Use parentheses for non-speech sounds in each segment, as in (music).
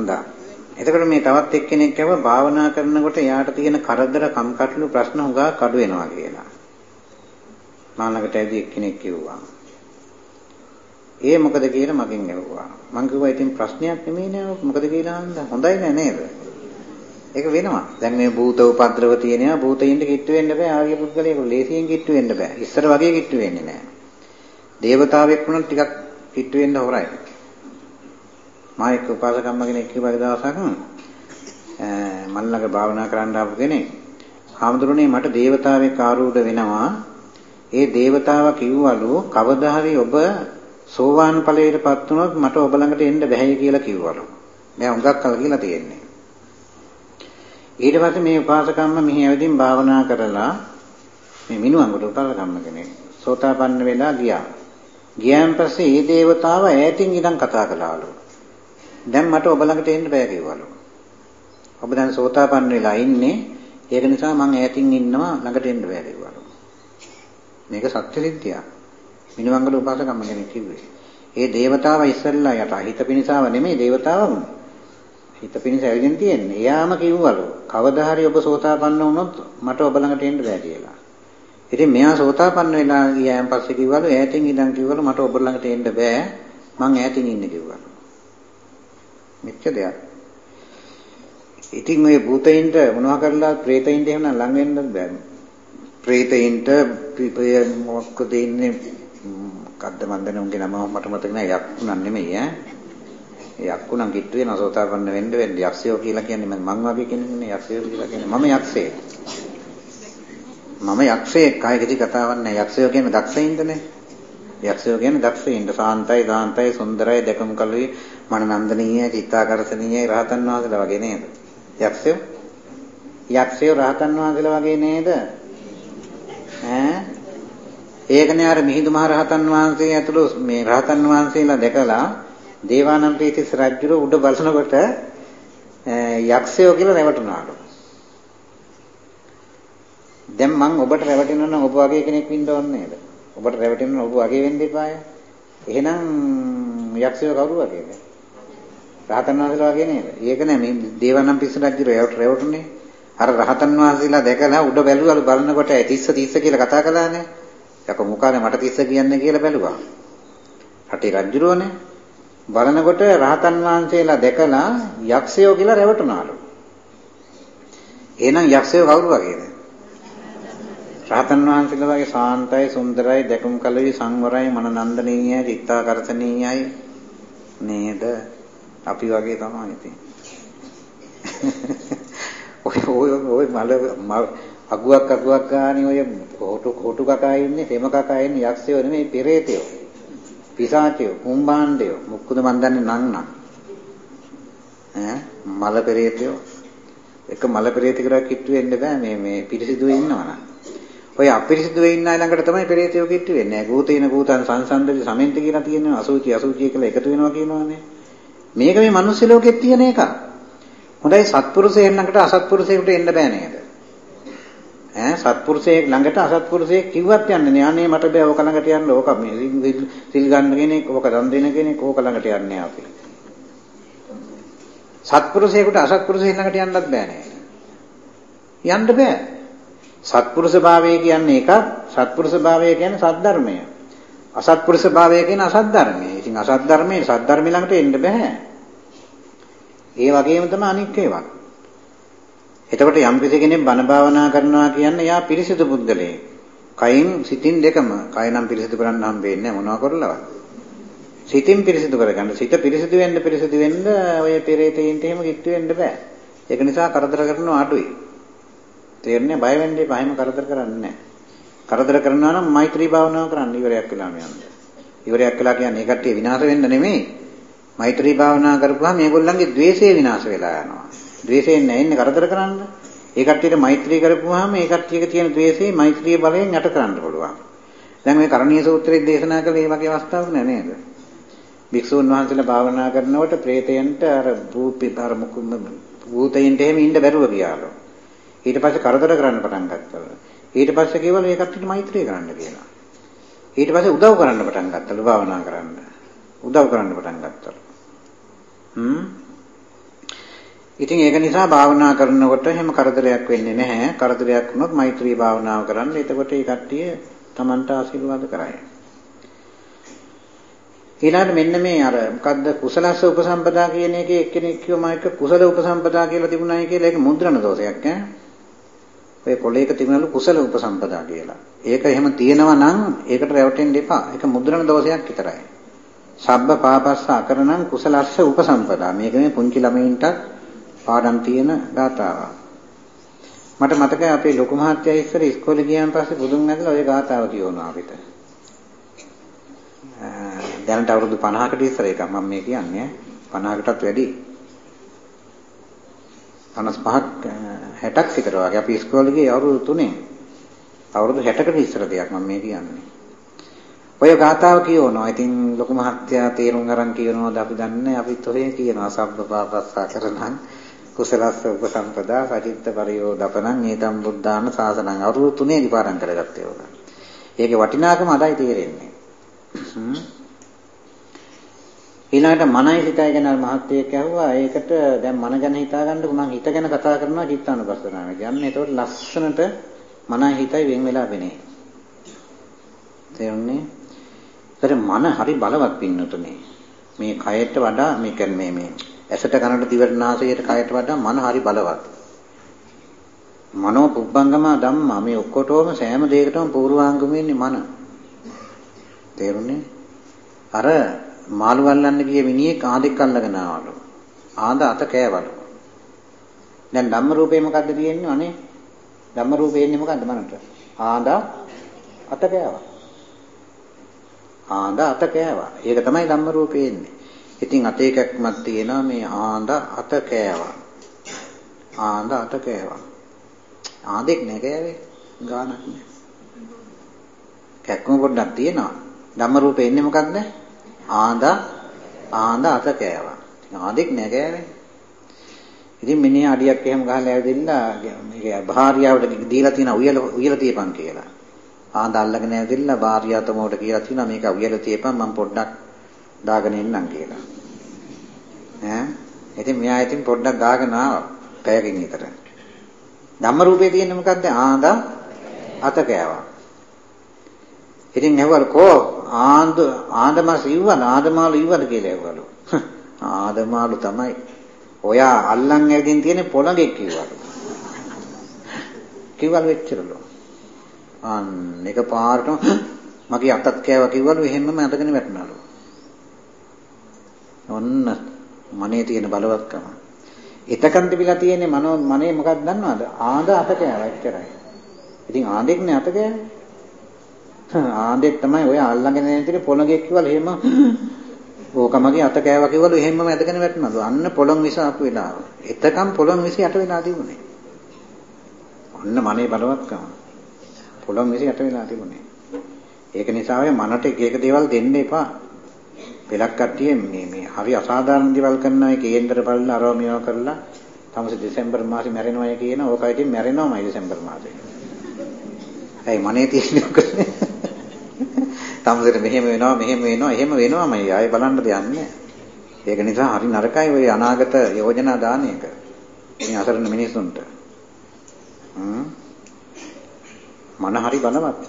හොඳයි. එතකොට මේ තවත් එක්කෙනෙක් කව භාවනා කරනකොට යාට තියෙන කරදර කම්කටොළු ප්‍රශ්න හුඟා කඩු වෙනවා කියලා. මානකට ඇදී එක්කෙනෙක් කිව්වා. ඒ මොකද කියලා මගෙන් ඇහුවා. මං කිව්වා ඉතින් ප්‍රශ්නයක් නෙමෙයි නෑ මොකද කියලා අහන්න හොඳයි නෑ නේද? ඒක වෙනවා. දැන් මේ භූත උපද්‍රව තියෙනවා භූතයින්ට කිට්ටු වෙන්න බෑ ආර්ය පුද්ගලයෙකු ලේසියෙන් කිට්ටු වෙන්න බෑ. ඉස්සර වගේ කිට්ටු වෙන්නේ නෑ. දේවතාවෙක් වුණත් ටිකක් කිට්ටු වෙන්න හොරයි. මා එක්ක උපාසකම්ම කෙනෙක් කිව්වා දවසක් මල්ලක භාවනා කරන්න ආපු කෙනෙක්. හාමුදුරනේ මට දේවතාවෙක් ආරූඪ වෙනවා. ඒ දේවතාව කිව්වලු කවදා හරි ඔබ සෝවාන් ඵලයටපත් වුණොත් මට ඔබ ළඟට එන්න බැහැ කියලා කිව්වලු. මෙයා හුඟක් කල කියලා තියෙන්නේ. ඊට පස්සේ මේ උපාසකම්ම මෙහි ඇවිදින් භාවනා කරලා මේ මිනුවන්ගොඩ උපාසකම්ම කෙනෙක් සෝතාපන්න වෙලා ගියා. ගියන් පස්සේ මේ දේවතාව ඈතින් ඉඳන් කතා කළාලු. දැන් මට ඔබ ළඟට එන්න බෑ කිව්වලු. ඔබ දැන් සෝතාපන්න වෙලා ඉන්නේ. ඒක නිසා මම ඈතින් ඉන්නවා ළඟට එන්න බෑ කිව්වලු. මේක සත්‍ය සිද්ධියක්. මිනිවංගල උපාසකම්ම කෙනෙක් කිව්වේ. ඒ దేవතාව ඉස්සෙල්ලා යට හිත පිණිසාව නෙමෙයි దేవතාවම. හිත පිණිස ඇවිදින් තියෙන්නේ. එයාම කිව්වලු. කවදා හරි ඔබ සෝතාපන්න වුණොත් මට ඔබ ළඟට එන්න බෑ කියලා. ඉතින් මෙයා සෝතාපන්න වෙලා ගියාන් පස්සේ කිව්වලු ඈතින් ඉඳන් කිව්වලු මට ඔබ ළඟට එන්න බෑ. මං ඈතින් ඉන්න කිව්වලු. මෙච්ච දෙයක්. ඉතින් ඔය භූතයින්ට මොනවා කරලා ප්‍රේතයින්ට එහෙම ලඟ වෙන්නත් බෑ. ප්‍රේතයින්ට මොකක්ද ඉන්නේ මොකද්ද මන් දන්නේ උන්ගේ නම මට මතක නෑ යක්කුණන් නෙමෙයි ඈ. යක්කුණන් කිට්ටු වෙන සෝතාපන්න වෙන්න වෙන්න යක්ෂයෝ කියලා කියන්නේ මම වගේ කෙනෙක් නේ යක්ෂයෝ කියලා කියන්නේ මම යක්ෂයෙක්. මම යක්ෂයෙක් කායකදී කතාවක් නෑ යක්ෂයෝ කියන්නේ දක්ෂයින්දනේ. යක්ෂයෝ කියන්නේ දක්ෂයින්ද සාන්තයි දාන්තයි සුන්දරයි දෙකම කලුයි මනනන්දනීය චිත්තාකර්ෂණීය රහතන් වහන්සේලා වගේ නේද? යක්ෂයෝ යක්ෂයෝ රහතන් වහන්සේලා වගේ නේද? ඈ ඒකනේ අර මිහිඳු මහ රහතන් වහන්සේ ඇතුළු මේ රහතන් වහන්සේලා දැකලා දේවානම්පියතිස් රජුර උඩ බලනකොට යක්ෂයෝ කියලා රැවටුණාලු. දැන් මං ඔබට රැවටෙනවා නම් ඔබ වගේ කෙනෙක් වෙන්න ඕනේ නේද? ඔබට රැවටෙනවා ඔබ වගේ වෙන්න එපාය. එහෙනම් යක්ෂයෝ කවුරු වගේද? රහතන් වහන්සේලා වගේ නේද? ඒක නෑ මේ දේවානම්පියතිස් රජුර රැවටුනේ. අර රහතන් වහන්සේලා දැකලා උඩ බැලුවලු බලනකොට තිස්ස තිස්ස කියලා කතා කළානේ. යක මොකානේ මට තිස්ස කියන්නේ කියලා බැලුවා. රටේ රජුරෝනේ බලනකොට රහතන් වහන්සේලා දැකලා යක්ෂයෝ කියලා රැවටුණාලු. එහෙනම් යක්ෂයෝ කවුරු වගේද? රහතන් වහන්සේලා වගේ සාන්තයි සුන්දරයි දැකුම් කලයි සංවරයි මනනන්දනීයයි චිත්තාකර්ෂණීයයි නේද? අපි වගේ තමයි ඉතින්. ඔය ඔය ඔය මල අගුවක් අගුවක් ගානේ ඔය කොටු කොටු කකා ඉන්නේ තෙම කකා ඉන්නේ යක්ෂයෝ නෙමෙයි පෙරේතයෝ. පිසාචයෝ කුම්බාණ්ඩයෝ මුක්කුද මන් දන්නේ නන්නම් ඈ? මල පෙරේතයෝ. එක මල පෙරේතෙකුට කිට්ටු වෙන්න බෑ. මේ මේ පිරිසිදුවේ ඉන්නවනම්. ඔය අපිරිසිදුවේ ඉන්න අය ළඟට තමයි පෙරේතයෝ කිට්ටු වෙන්නේ භූතේන භූතං සංසන්දති සමෙන්ත කියලා තියෙනවා අසුචි අසුචි කියලා එකතු වෙනවා කියනවානේ මේක මේ මිනිස් ලෝකෙත් තියෙන එකක් හොඳයි සත්පුරුෂයෙක් ළඟට අසත්පුරුෂයෙකුට එන්න බෑ නේද ඈ සත්පුරුෂයෙක් ළඟට අසත්පුරුෂයෙක් කිව්වත් යන්නේ නෑ. අනේ මට බෑ ඕක ළඟට යන්න. ඕක මේ සිල් ගන්න කෙනෙක්, ඕක දන් දෙන කෙනෙක් ඕක ළඟට යන්නේ අපි. සත්පුරුෂයෙකුට අසත්පුරුෂයෙක් ළඟට යන්නත් බෑ නෑ. යන්න බෑ. සත්පුරුෂ භාවය කියන්නේ එකක්, සත්පුරුෂ භාවය කියන්නේ සද්ධර්මය. අසත්පුරුෂ භාවය කියන්නේ අසද්ධර්මය. ඉතින් අසද්ධර්මයේ සද්ධර්මය ළඟට එන්න බෑ. ඒ වගේම තමයි අනික් ඒවා. එතකොට යම් කෙනෙක් බණ භාවනා කරනවා කියන්නේ යා පිරිසිදු පුද්ගලයෙක්. කයින් සිතින් දෙකම. කය නම් පිරිසිදු කරන්න හම්බෙන්නේ මොනවා කරලවත්. සිතින් පිරිසිදු කරගන්න. සිත පිරිසිදු වෙන්න පිරිසිදු වෙන්න ඔය පෙරේතයින්ට එහෙම කිට්ටු වෙන්න බෑ. ඒක නිසා කරදර කරනවා අඩුයි. තේරෙන්නේ බය වෙන්න එපා. එහෙම කරදර කරන්නේ නැහැ. කරදර කරනවා නම් මෛත්‍රී භාවනාව කරන්න ඉවරයක් වෙලාම යන්න. ඉවරයක් වෙලා කියන්නේ ඒ කට්ටිය විනාශ වෙන්න නෙමෙයි. මෛත්‍රී භාවනා කරපුවාම මේගොල්ලන්ගේ द्वේෂය විනාශ වෙලා යනවා. ද්වේෂයෙන් නැින්න කරදර කරන්න. ඒ කට්ටියට මෛත්‍රී කරපුවාම ඒ කට්ටියක තියෙන ද්වේෂේ මෛත්‍රී බලයෙන් යට කරන්න පුළුවන්. දැන් මේ කරණීය සූත්‍රයේ දේශනා කළ මේ වගේ අවස්ථාවක් නෑ නේද? භික්ෂුන් වහන්සේලා භාවනා කරනකොට ප්‍රේතයන්ට අර භූපි අර භූතයින්ට එහෙම ඉන්න බැරුව ගියාලු. ඊට පස්සේ කරදර කරන්න පටන් ගත්තා. ඊට පස්සේ කිව්වලු ඒ කට්ටියට මෛත්‍රී කරන්න කියලා. ඊට පස්සේ උදව් කරන්න පටන් ගත්තලු භාවනා කරන්න. උදව් කරන්න පටන් ගත්තලු. හ්ම් ඉතින් ඒක නිසා භාවනා කරනකොට එහෙම කරදරයක් වෙන්නේ නැහැ. කරදරයක් වුණොත් මෛත්‍රී භාවනාව කරන්න. එතකොට ඒ කට්ටිය Tamanට ආශිර්වාද කරයි. ඊළඟට මෙන්න මේ අර මොකද්ද කුසලස්ස උපසම්පදා කියන එකේ එක්කෙනෙක් කිව්වම එක කුසල උපසම්පදා කියලා තිබුණායි කියලා ඒක මුද්‍රණ දෝෂයක් ඈ. ඔය කොලේක තිබුණලු කුසල උපසම්පදා කියලා. ඒක එහෙම තියෙනවා නම් ඒකට රැවටෙන්න එපා. ඒක මුද්‍රණ දෝෂයක් විතරයි. සබ්බ පාපස්ස අකරණං කුසලස්ස උපසම්පදා. මේක මේ පුංචි ළමයින්ට පාඩම් තියෙන ගාතාවක්. මට මතකයි අපේ ලොකු මහත්තයා ඉස්සර ඉස්කෝලේ ගියාන් පස්සේ බුදුන් ඇදලා ওই ගාතාව කියවනවා අපිට. දැනට අවුරුදු 50කට ඉස්සර එක මම මේ කියන්නේ 50කටත් වැඩි 55ක් eh, 60ක් විතර වගේ. අපි ඉස්කෝලේ ගියේ අවුරුදු 3 අවුරුදු 60කට ඉස්සර දෙයක් මම මේ කියන්නේ. ඔය ගාතාව කියවනවා. ඉතින් ලොකු මහත්තයා තේරුම් අරන් කියනවාද අපි දන්නේ අපිත් ඔය කියනවා. සබ්බ පාපස්සා කරනං කුසලස්ස උපසම්පදා සචිත්ත පරියෝ දපනං නේතම් බුද්ධාන සාසනං. අවුරුදු 3 දී පාරම් කරගත්තේ ඔක ඒකේ වටිනාකම අදයි තේරෙන්නේ. ඊළඟට මනයි හිතයි ගැන මහත්යෙක් ඇහුවා. ඒකට දැන් මන ගැන හිතා ගන්නකො මම හිත ගැන කතා කරනවා චිත්තානුපස්සනාව කියන්නේ. ඒතකොට ලස්සනට මනයි හිතයි වෙන් වෙලා වෙන්නේ. තේරුණේ? ඒතර මන හරි බලවත් පින්නතුනේ. මේ කයට වඩා මේ කියන්නේ මේ ඇසට කනට දිවට නාසයට කයට වඩා මන හරි බලවත්. මනෝ පුබ්බංගම ධම්මා මේ ඔක්කොටම සෑම දෙයකටම පූර්වාංගම වෙන්නේ මන. තේරුණේ? අර මාළු අල්ලන්න ගිය මිනිහෙක් ආදෙක් අල්ලගෙන ආවලු. ආද අත කෑවලු. දැන් ධම්ම රූපේ මොකද්ද තියෙන්නේ අනේ? ධම්ම රූපේ ඉන්නේ මොකද්ද මනට? ආද අත කෑවා. ආද අත කෑවා. ඒක තමයි ධම්ම රූපේ ඉන්නේ. ඉතින් අත එකක්මත් තියෙනවා මේ ආද අත කෑවා. ආද අත කෑවා. ආදෙක් නෑ කෑවේ. ගානක් නෑ. කැක්කම පොඩ්ඩක් තියෙනවා. ධම්ම රූපේ ඉන්නේ මොකද්ද? ආඳා ආඳා අත කෑවා. ආදෙක් නෑ කෑවේ. ඉතින් මිනිහා අඩියක් එහෙම ගහලා ඇවිදින්න මේක භාර්යාවට දීලා තියෙන උයල උයල තියපන් කියලා. ආඳ අල්ලගෙන ඇවිදින්න භාර්යාව තමෝට කියලා තියෙනවා මේක උයල තියපන් මම පොඩ්ඩක් දාගෙන ඉන්නම් කියලා. ඈ ඉතින් මෙයා ඉතින් පොඩ්ඩක් දාගෙන ආවා පැයකින් විතර. ධම්ම රූපේ තියෙන්නේ මොකද්ද? ආඳ අත කෑවා. ඉතින් ඇහුවල කෝ ආන්ද ආන්දමාස ඉවවන ආදමාලු ඉවවද කියලා ඇහුවලු. ආදමාලු තමයි. ඔයා අල්ලන් ඇවිදින් තියෙන පොළඟෙක් කිව්වලු. කිව්වලු එච්චරලු. අන්න එක පාරටම මගේ අතත් කෑවා කිව්වලු එහෙම්මම අතගෙන වැටුණලු. ඔන්න මනේ තියෙන බලවත්කම. එතකන් තිබිලා තියෙන්නේ මනෝ මනේ මොකක්ද දන්නවද? ආඳ අත කෑවා එච්චරයි. ඉතින් ආඳෙක් නේ අත කෑවේ. ආන්දෙක් තමයි ඔය අල්ලගෙන ඉන්නේ පොළඟෙක් කිව්වල එහෙම (laughs) ඕකමගේ අත කෑවා කිව්වලු එහෙමම ඇදගෙන වැටෙනවලු. අන්න පොළොන් විස ආපු වෙලාව. එතකම් පොළොන් විස යට වෙලා තිබුණේ. අන්න මනේ බලවත්කම. පොළොන් විස යට වෙලා තිබුණේ. ඒක නිසා ඔය මනට එක එක දේවල් දෙන්න එපා. පෙලක් කට්ටිය මේ මේ හරි අසාධාරණ දේවල් කරනවා ඒ කේන්දර බලලා අරව මේවා කරලා තමස දෙසැම්බර් මාසේ මැරෙනවයි කියන ඕකයිටින් මැරෙනවමයි දෙසැම්බර් මාසේ. ඇයි මනේ තියෙන්නේ තමසට මෙහෙම වෙනවා මෙහෙම වෙනවා එහෙම වෙනවාමයි ආයෙ බලන්න දෙයක් නැහැ. ඒක නිසා හරි නරකයි ওই අනාගත යෝජනා දාන එක. මේ අසරණ මිනිසුන්ට. හ්ම්. මන හරි බලවත්.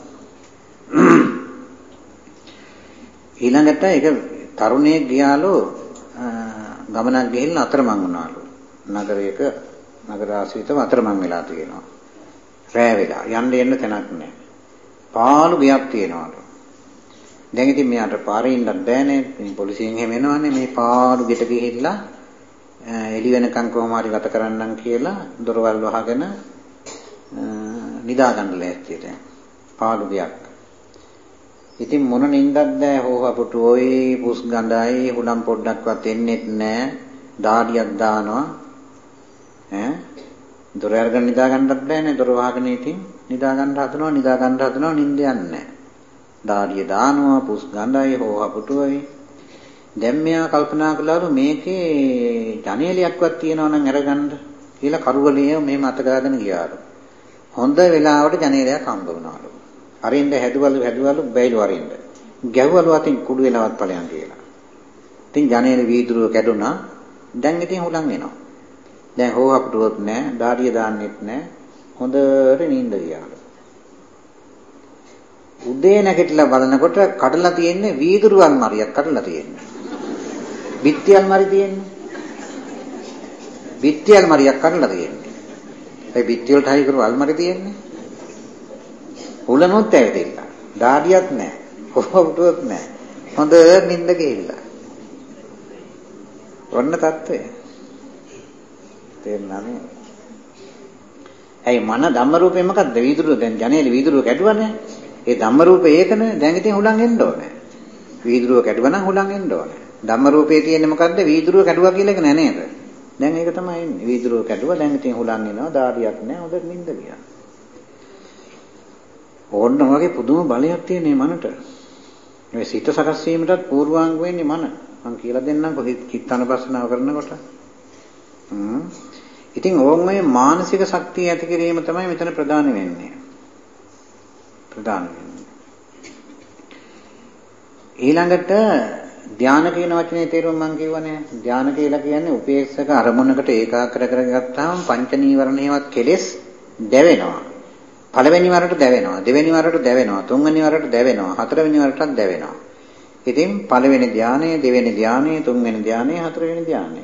ඊළඟට ඒක තරුණයෙක් ගියාලු ගමනක් ගිහිල්ලා අතරමං වුණාලු. නගරයක නගර ආශ්‍රිතව අතරමං වෙලා තියෙනවා. රෑ වෙලා යන්න එන්න තැනක් නැහැ. පාළු ගියක් තියෙනවලු. දැන් ඉතින් මෙයාට පාරේ ඉන්නත් බෑනේ. මේ පොලිසියෙන් එහෙම එනවනේ මේ පාළු ගෙට ගිහිල්ලා එළි වෙනකන් කොහොම හරි ගත කරන්නම් කියලා දොරවල් වහගෙන නිදා ගන්න ලෑස්තියට. පාළු ගයක්. ඉතින් මොන නින්දක්ද හොහපුටු ඔයි පුස් ගඳයි හුලම් පොඩ්ඩක්වත් එන්නේත් නෑ. දාඩියක් දානවා. ඈ දොර අරගෙන නිදා ගන්නත් බෑනේ දොර වහගෙන ඉතින් නිදා ගන්න හදනවා නිදා ගන්න හදනවා නිින්ද යන්නේ නෑ. දාඩිය දානවා පුස් ගඳයි හොහපුටුවයි දැන් මෙයා කල්පනා කළාලු මේකේ ජනේලයක්වත් තියනවා නම් අරගන්න කියලා කරුවලිය මේ මත ගාගෙන ගියාලු. හොඳ වෙලාවට ජනේලයක් හම්බ වුණාලු. අරින්ද හැදුවලු හැදුවලු බැයිලු අරින්ද. ගැව්වලු අතින් කුඩු වෙනවත් ඵලයන් කියලා ඉතින් ජනේල වීදුරුව කැඩුනා දැන් ඉතින් හුලං වෙනවා. දැන් හොහප්පුවත් නැහැ, දාඩිය දාන්නෙත් නැහැ. හොඳට නිින්ද ගියාලු. උදේ නැගිටලා බලනකොට කඩලා තියෙන්නේ වීදුරු අල්මාරියක් කඩලා තියෙන්නේ. බිත්ති අල්මාරිය තියෙන්නේ. බිත්ති අල්මාරියක් කඩලා තියෙන්නේ. ඒ බිත්ති වලට හයි කරු අල්මාරිය තියෙන්නේ. උලනොත් ඇවිදින්න. ඩාඩියක් නැහැ. කොහොමදවත් නැහැ. හොඳ නිින්ද ගිහිල්ලා. වන්න தত্ত্বය. තේරුණා නේද? ඇයි මන ධම්ම රූපේ මොකද්ද? වීදුරුව දැන් ජනේලේ වීදුරුව කැඩුවනේ. ඒ ධම්ම රූපේ ඒකනේ. දැන් ඉතින් හුලං එන්න ඕනේ. වීදුරුව කැඩුවා නම් හුලං එන්න ඕනේ. ධම්ම රූපේ තියෙන්නේ මොකද්ද? වීදුරුව කැඩුවා කියලා එක නෑ නේද? දැන් ඒක තමයි එන්නේ. වීදුරුව කැඩුවා දැන් ඉතින් හුලං එනවා. දාඩියක් නෑ. හොඳට නිින්ද ගියා. ඕන්න වගේ පුදුම බලයක් තියෙන මේ මනට. මේ සිත සකස් වීමටත් පූර්වාංග වෙන්නේ මන. මම කියලා දෙන්නම් කොහේ චිත්තානපස්සනාව කරනකොට. හ්ම්. ඉතින් ඕන් ඔය මානසික ශක්තිය ඇති කිරීම තමයි මෙතන ප්‍රධාන වෙන්නේ. ප්‍රධාන වෙන්නේ. ඊළඟට ධාන කියන වචනේ තේරුම මම කියවනේ ධාන කියලා කියන්නේ උපේක්ෂක අරමුණකට ඒකාග්‍ර කරගත්තාම පංච නීවරණේවත් කෙලෙස් දැවෙනවා. පළවෙනි වරට දැවෙනවා, දෙවෙනි වරට දැවෙනවා, තුන්වෙනි වරට දැවෙනවා, හතරවෙනි වරටත් දැවෙනවා. ඉතින් පළවෙනි ධානය, දෙවෙනි ධානය, තුන්වෙනි ධානය, හතරවෙනි ධානය.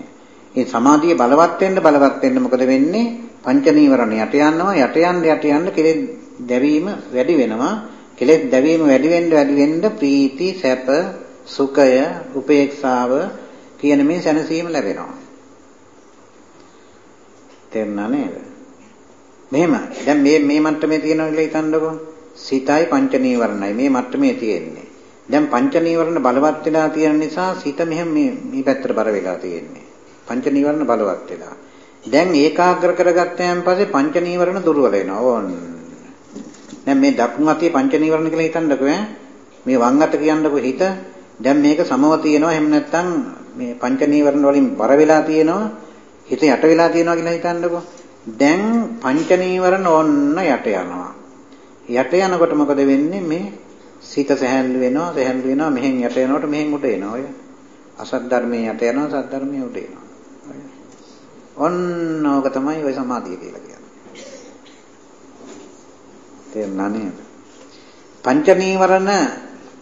මේ සමාධිය බලවත් වෙන්න බලවත් වෙන්න මොකද වෙන්නේ? පංච නීවරණ යට යනවා, යට යන්න යට යන්න කෙලෙස් දැවීම වැඩි වෙනවා. කෙලෙස් දැවීම වැඩි වෙන්න වැඩි වෙන්න ප්‍රීති, සැප, සුඛය, උපේක්ෂාව කියන මේ සැනසීම ලැබෙනවා. තේරුණා නේද? මෙහෙම. දැන් මේ මේ මට්ටමේ තියෙනවා කියලා හිතන්නකෝ. සිතයි පංච නීවරණයි මේ මට්ටමේ තියෙන්නේ. දැන් පංච නීවරණ බලවත් වෙලා තියෙන නිසා සිත මෙහෙම මේ මේ පැත්තට බර වෙලා තියෙන්නේ. පංච නීවරණ බලවත් වෙලා. දැන් ඒකාග්‍ර කරගත්තයන් පස්සේ පංච නීවරණ දුර්වල වෙනවා. ඕන්. දැන් මේ දකුණු අතේ පංච නීවරණ කියලා හිතන්නකෝ ඈ. මේ වම් අත කියන්නකෝ හිත. දැන් මේක සමව තියෙනවා. එහෙම නැත්නම් මේ පංච නීවරණ වලින් බර වෙලා තියෙනවා. හිත යට වෙලා තියෙනවා කියලා හිතන්නකෝ. දැන් පංච නීවරණ ඕන්න යට යනවා. යට යනකොට මොකද වෙන්නේ මේ සිත සැහැල්ලු වෙනවා සැහැල්ලු වෙනවා මෙහෙන් යට යනකොට මෙහෙන් උඩ එනවා ඔය අසත් ධර්මයේ යට යනවා සත් ධර්මයේ උඩ එනවා ඔන්න ඕක තමයි ওই සමාධිය කියලා කියන්නේ. තේරුණා නේද? පංච නීවරණ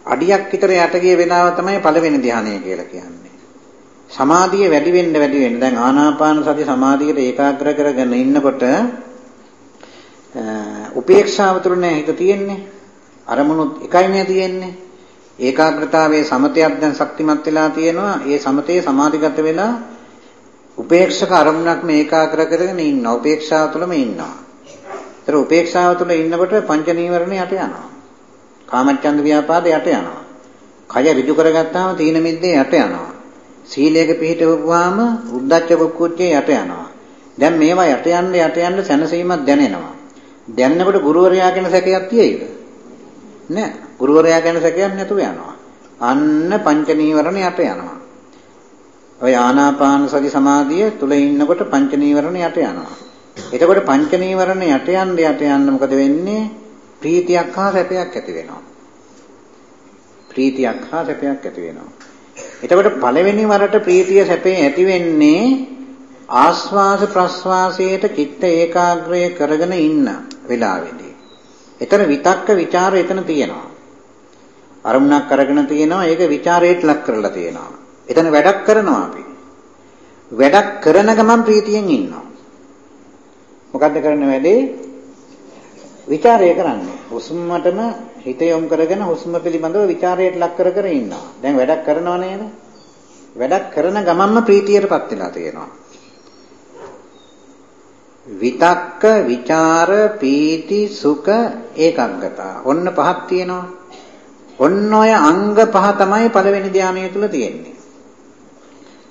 අඩියක් විතර යට ගිය වෙලාව තමයි පළවෙනි ධානය කියලා කියන්නේ. සමාධිය වැඩි වෙන්න වැඩි වෙන්න දැන් ආනාපාන සති සමාධියට ඒකාග්‍ර කරගෙන ඉන්නකොට උපේක්ෂාව තුරනේ හිත තියෙන්නේ. අරමුණුත් එකයි නේ තියෙන්නේ. ඒකාග්‍රතාවයේ සමතයක් දැන් ශක්තිමත් වෙලා තියෙනවා. ඒ සමතේ සමාධිගත වෙලා උපේක්ෂක අරමුණක් මේ ඒකාග්‍ර කරගෙන ඉන්නවා. උපේක්ෂාව තුළම ඉන්නවා. ඒතර උපේක්ෂාව තුළ ඉන්නකොට පංච නීවරණ යට යනවා. කාමච්ඡන්ද ව්‍යාපාද යට යනවා. කය ඍජු කරගත්තාම තීන මිද්දේ යට යනවා. සීලයක පිහිටවුවාම උද්දච්ච කුක්කුච්චේ යට යනවා. දැන් මේවා යට යන්න යට යන්න සැනසීමක් දැනෙනවා. දැනනකොට ගුරුවරයා කියන සැකයක් තියෙයිද? නෑ. ගුරුවරයා කියන සැකයක් නැතුව යනවා. අන්න පංච නීවරණ යට යනවා. ඔය ආනාපාන සති සමාධිය තුල ඉන්නකොට පංච නීවරණ යට යනවා. එතකොට පංච නීවරණ යට යන්න යට යන්න මොකද වෙන්නේ? ප්‍රීතියක් හා සැපයක් ඇති වෙනවා. ප්‍රීතියක් හා සැපයක් ඇති වෙනවා. එතකොට පළවෙනි වරට ප්‍රීතිය සැපේ ඇති වෙන්නේ ආස්වාස ප්‍රස්වාසයට චිත්ත ඒකාග්‍රය කරගෙන ඉන්න වෙලාවේදී. එතන විතක්ක ਵਿਚාර එතන තියෙනවා. අරමුණක් අරගෙන තියෙනවා ඒක ਵਿਚාරයට ලක් කරලා තියෙනවා. එතන වැඩක් කරනවා අපි. වැඩක් කරන ගමන් ප්‍රීතියෙන් ඉන්නවා. මොකද්ද කරන්න වැඩේ? ਵਿਚාරය කරන්නේ. හුස්මටම හිත යොමු කරගෙන හුස්ම පිළිබඳව ਵਿਚාරයට ලක් කර කර ඉන්නවා. දැන් වැඩක් කරනව නේද? වැඩක් කරන ගමන්ම ප්‍රීතියටපත් වෙලා තියෙනවා. විතක්ක, ਵਿਚාර, පීති, සුඛ, ඒකාග්‍රතා. ඔන්න පහක් තියෙනවා. ඔන්න ඔය අංග පහ තමයි පළවෙනි ධානය තුල තියෙන්නේ.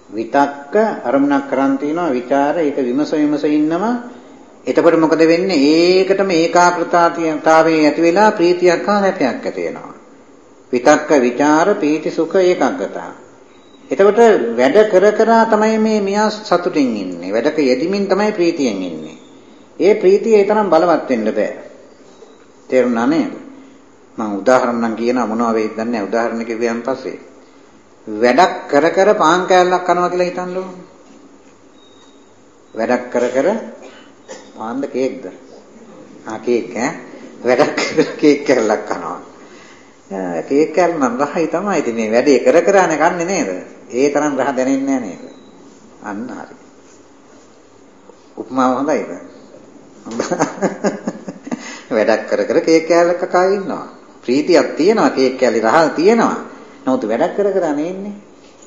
විතක්ක අරමුණක් කරන් තිනවා, ਵਿਚාර ඒක විමස විමස ඉන්නවා. එතකොට මොකද වෙන්නේ? ඒකටම ඒකාග්‍රතාවයේ ඇති වෙලා ප්‍රීතියක් හා හැපයක් ඇති වෙනවා. විතක්ක ਵਿਚාර පීති සුඛ ඒකාග්‍රතාව. එතකොට වැඩ කර කර තමයි මේ මියා සතුටින් ඉන්නේ. වැඩක යෙදිමින් තමයි ප්‍රීතියෙන් ඉන්නේ. ඒ ප්‍රීතිය ඒ තරම් බලවත් වෙන්න බෑ. තේරුණා නේද? මම උදාහරණ නම් කියනවා මොනවා වෙයිද දන්නේ නැහැ. උදාහරණ කිව්වන් පස්සේ. වැඩක් කර කර පාන් කෑල්ලක් කනවා කියලා හිතන්නකො. වැඩක් කර කර පාන්ද කේක්ද? ආ කේක් ඈ වැඩක් කර කේක් කැල්ලක් කනවා. කේක් කැල්ල නම් රහයි තමයි. ඉතින් මේ වැඩේ කර කරානේ කන්නේ නේද? ඒ තරම් රහ දැනෙන්නේ නැහැ නේද? අන්න හරි. උපමාව හොඳයිද? වැඩක් කර කර කේක් කෑල්ලක් කකා ඉන්නවා. ප්‍රීතියක් තියෙනවා කේක් කෑලි රහ තියෙනවා. නමුත් වැඩක් කර කර නෙන්නේ.